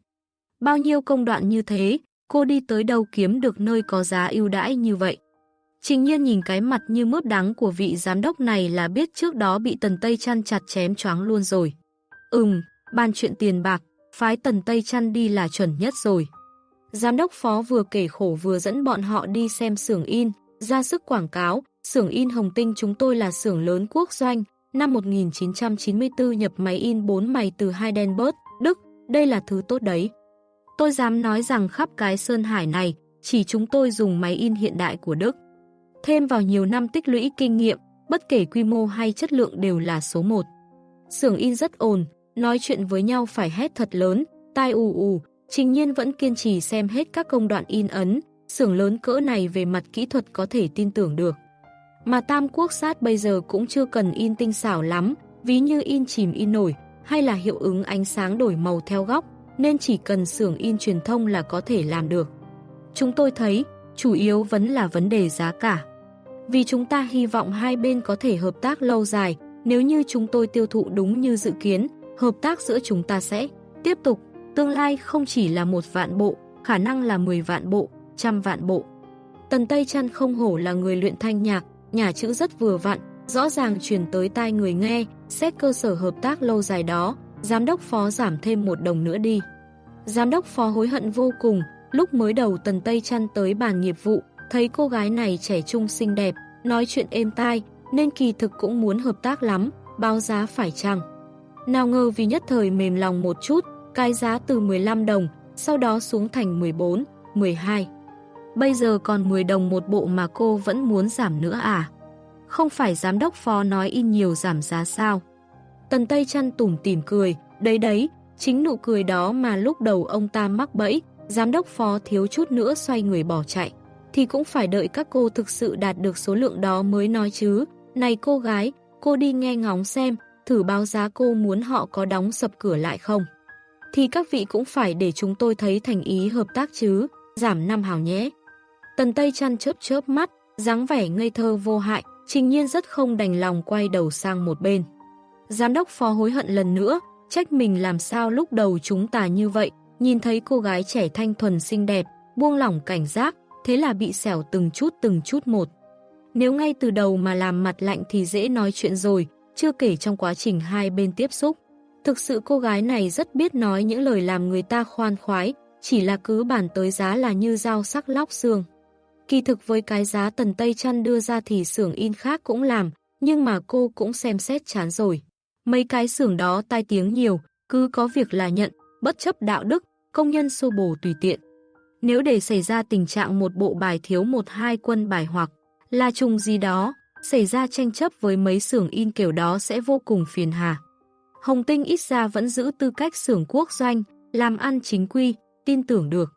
Bao nhiêu công đoạn như thế, cô đi tới đâu kiếm được nơi có giá ưu đãi như vậy. Trình nhiên nhìn cái mặt như mướp đắng của vị giám đốc này là biết trước đó bị Tần Tây chăn chặt chém choáng luôn rồi. Ừm, bàn chuyện tiền bạc, phái Tần Tây chăn đi là chuẩn nhất rồi. Giám đốc phó vừa kể khổ vừa dẫn bọn họ đi xem xưởng in, ra sức quảng cáo, xưởng in Hồng Tinh chúng tôi là xưởng lớn quốc doanh, năm 1994 nhập máy in 4 máy từ Heidenberg, Đức, đây là thứ tốt đấy. Tôi dám nói rằng khắp cái Sơn Hải này, chỉ chúng tôi dùng máy in hiện đại của Đức. Thêm vào nhiều năm tích lũy kinh nghiệm, bất kể quy mô hay chất lượng đều là số 1. Xưởng in rất ồn, nói chuyện với nhau phải hét thật lớn, tai ù ù, trình nhiên vẫn kiên trì xem hết các công đoạn in ấn, xưởng lớn cỡ này về mặt kỹ thuật có thể tin tưởng được. Mà Tam Quốc sát bây giờ cũng chưa cần in tinh xảo lắm, ví như in chìm in nổi, hay là hiệu ứng ánh sáng đổi màu theo góc, nên chỉ cần xưởng in truyền thông là có thể làm được. Chúng tôi thấy, chủ yếu vẫn là vấn đề giá cả. Vì chúng ta hy vọng hai bên có thể hợp tác lâu dài, nếu như chúng tôi tiêu thụ đúng như dự kiến, hợp tác giữa chúng ta sẽ tiếp tục, tương lai không chỉ là một vạn bộ, khả năng là 10 vạn bộ, trăm vạn bộ. Tần Tây Trăn không hổ là người luyện thanh nhạc, nhà chữ rất vừa vặn, rõ ràng truyền tới tai người nghe, xét cơ sở hợp tác lâu dài đó, giám đốc phó giảm thêm một đồng nữa đi. Giám đốc phó hối hận vô cùng, lúc mới đầu Tần Tây chăn tới bàn nghiệp vụ, thấy cô gái này trẻ trung xinh đẹp, nói chuyện êm tai, nên kỳ thực cũng muốn hợp tác lắm, báo giá phải chăng. Nào ngờ vì nhất thời mềm lòng một chút, cái giá từ 15 đồng, sau đó xuống thành 14, 12. Bây giờ còn 10 đồng một bộ mà cô vẫn muốn giảm nữa à? Không phải giám đốc phó nói in nhiều giảm giá sao? Tần Tây chăn tủm tỉm cười, đấy đấy, chính nụ cười đó mà lúc đầu ông ta mắc bẫy, giám đốc phó thiếu chút nữa xoay người bỏ chạy. Thì cũng phải đợi các cô thực sự đạt được số lượng đó mới nói chứ. Này cô gái, cô đi nghe ngóng xem, thử báo giá cô muốn họ có đóng sập cửa lại không. Thì các vị cũng phải để chúng tôi thấy thành ý hợp tác chứ, giảm năm hào nhé. Tần Tây chăn chớp chớp mắt, dáng vẻ ngây thơ vô hại, trình nhiên rất không đành lòng quay đầu sang một bên. Giám đốc phó hối hận lần nữa, trách mình làm sao lúc đầu chúng ta như vậy, nhìn thấy cô gái trẻ thanh thuần xinh đẹp, buông lỏng cảnh giác, thế là bị xẻo từng chút từng chút một. Nếu ngay từ đầu mà làm mặt lạnh thì dễ nói chuyện rồi, chưa kể trong quá trình hai bên tiếp xúc. Thực sự cô gái này rất biết nói những lời làm người ta khoan khoái, chỉ là cứ bàn tới giá là như dao sắc lóc xương. Kỳ thực với cái giá tần Tây Trăn đưa ra thì xưởng in khác cũng làm, nhưng mà cô cũng xem xét chán rồi. Mấy cái xưởng đó tai tiếng nhiều, cứ có việc là nhận, bất chấp đạo đức, công nhân xô bồ tùy tiện. Nếu để xảy ra tình trạng một bộ bài thiếu một hai quân bài hoặc là trùng gì đó, xảy ra tranh chấp với mấy xưởng in kiểu đó sẽ vô cùng phiền hà. Hồng Tinh ít ra vẫn giữ tư cách xưởng quốc doanh, làm ăn chính quy, tin tưởng được.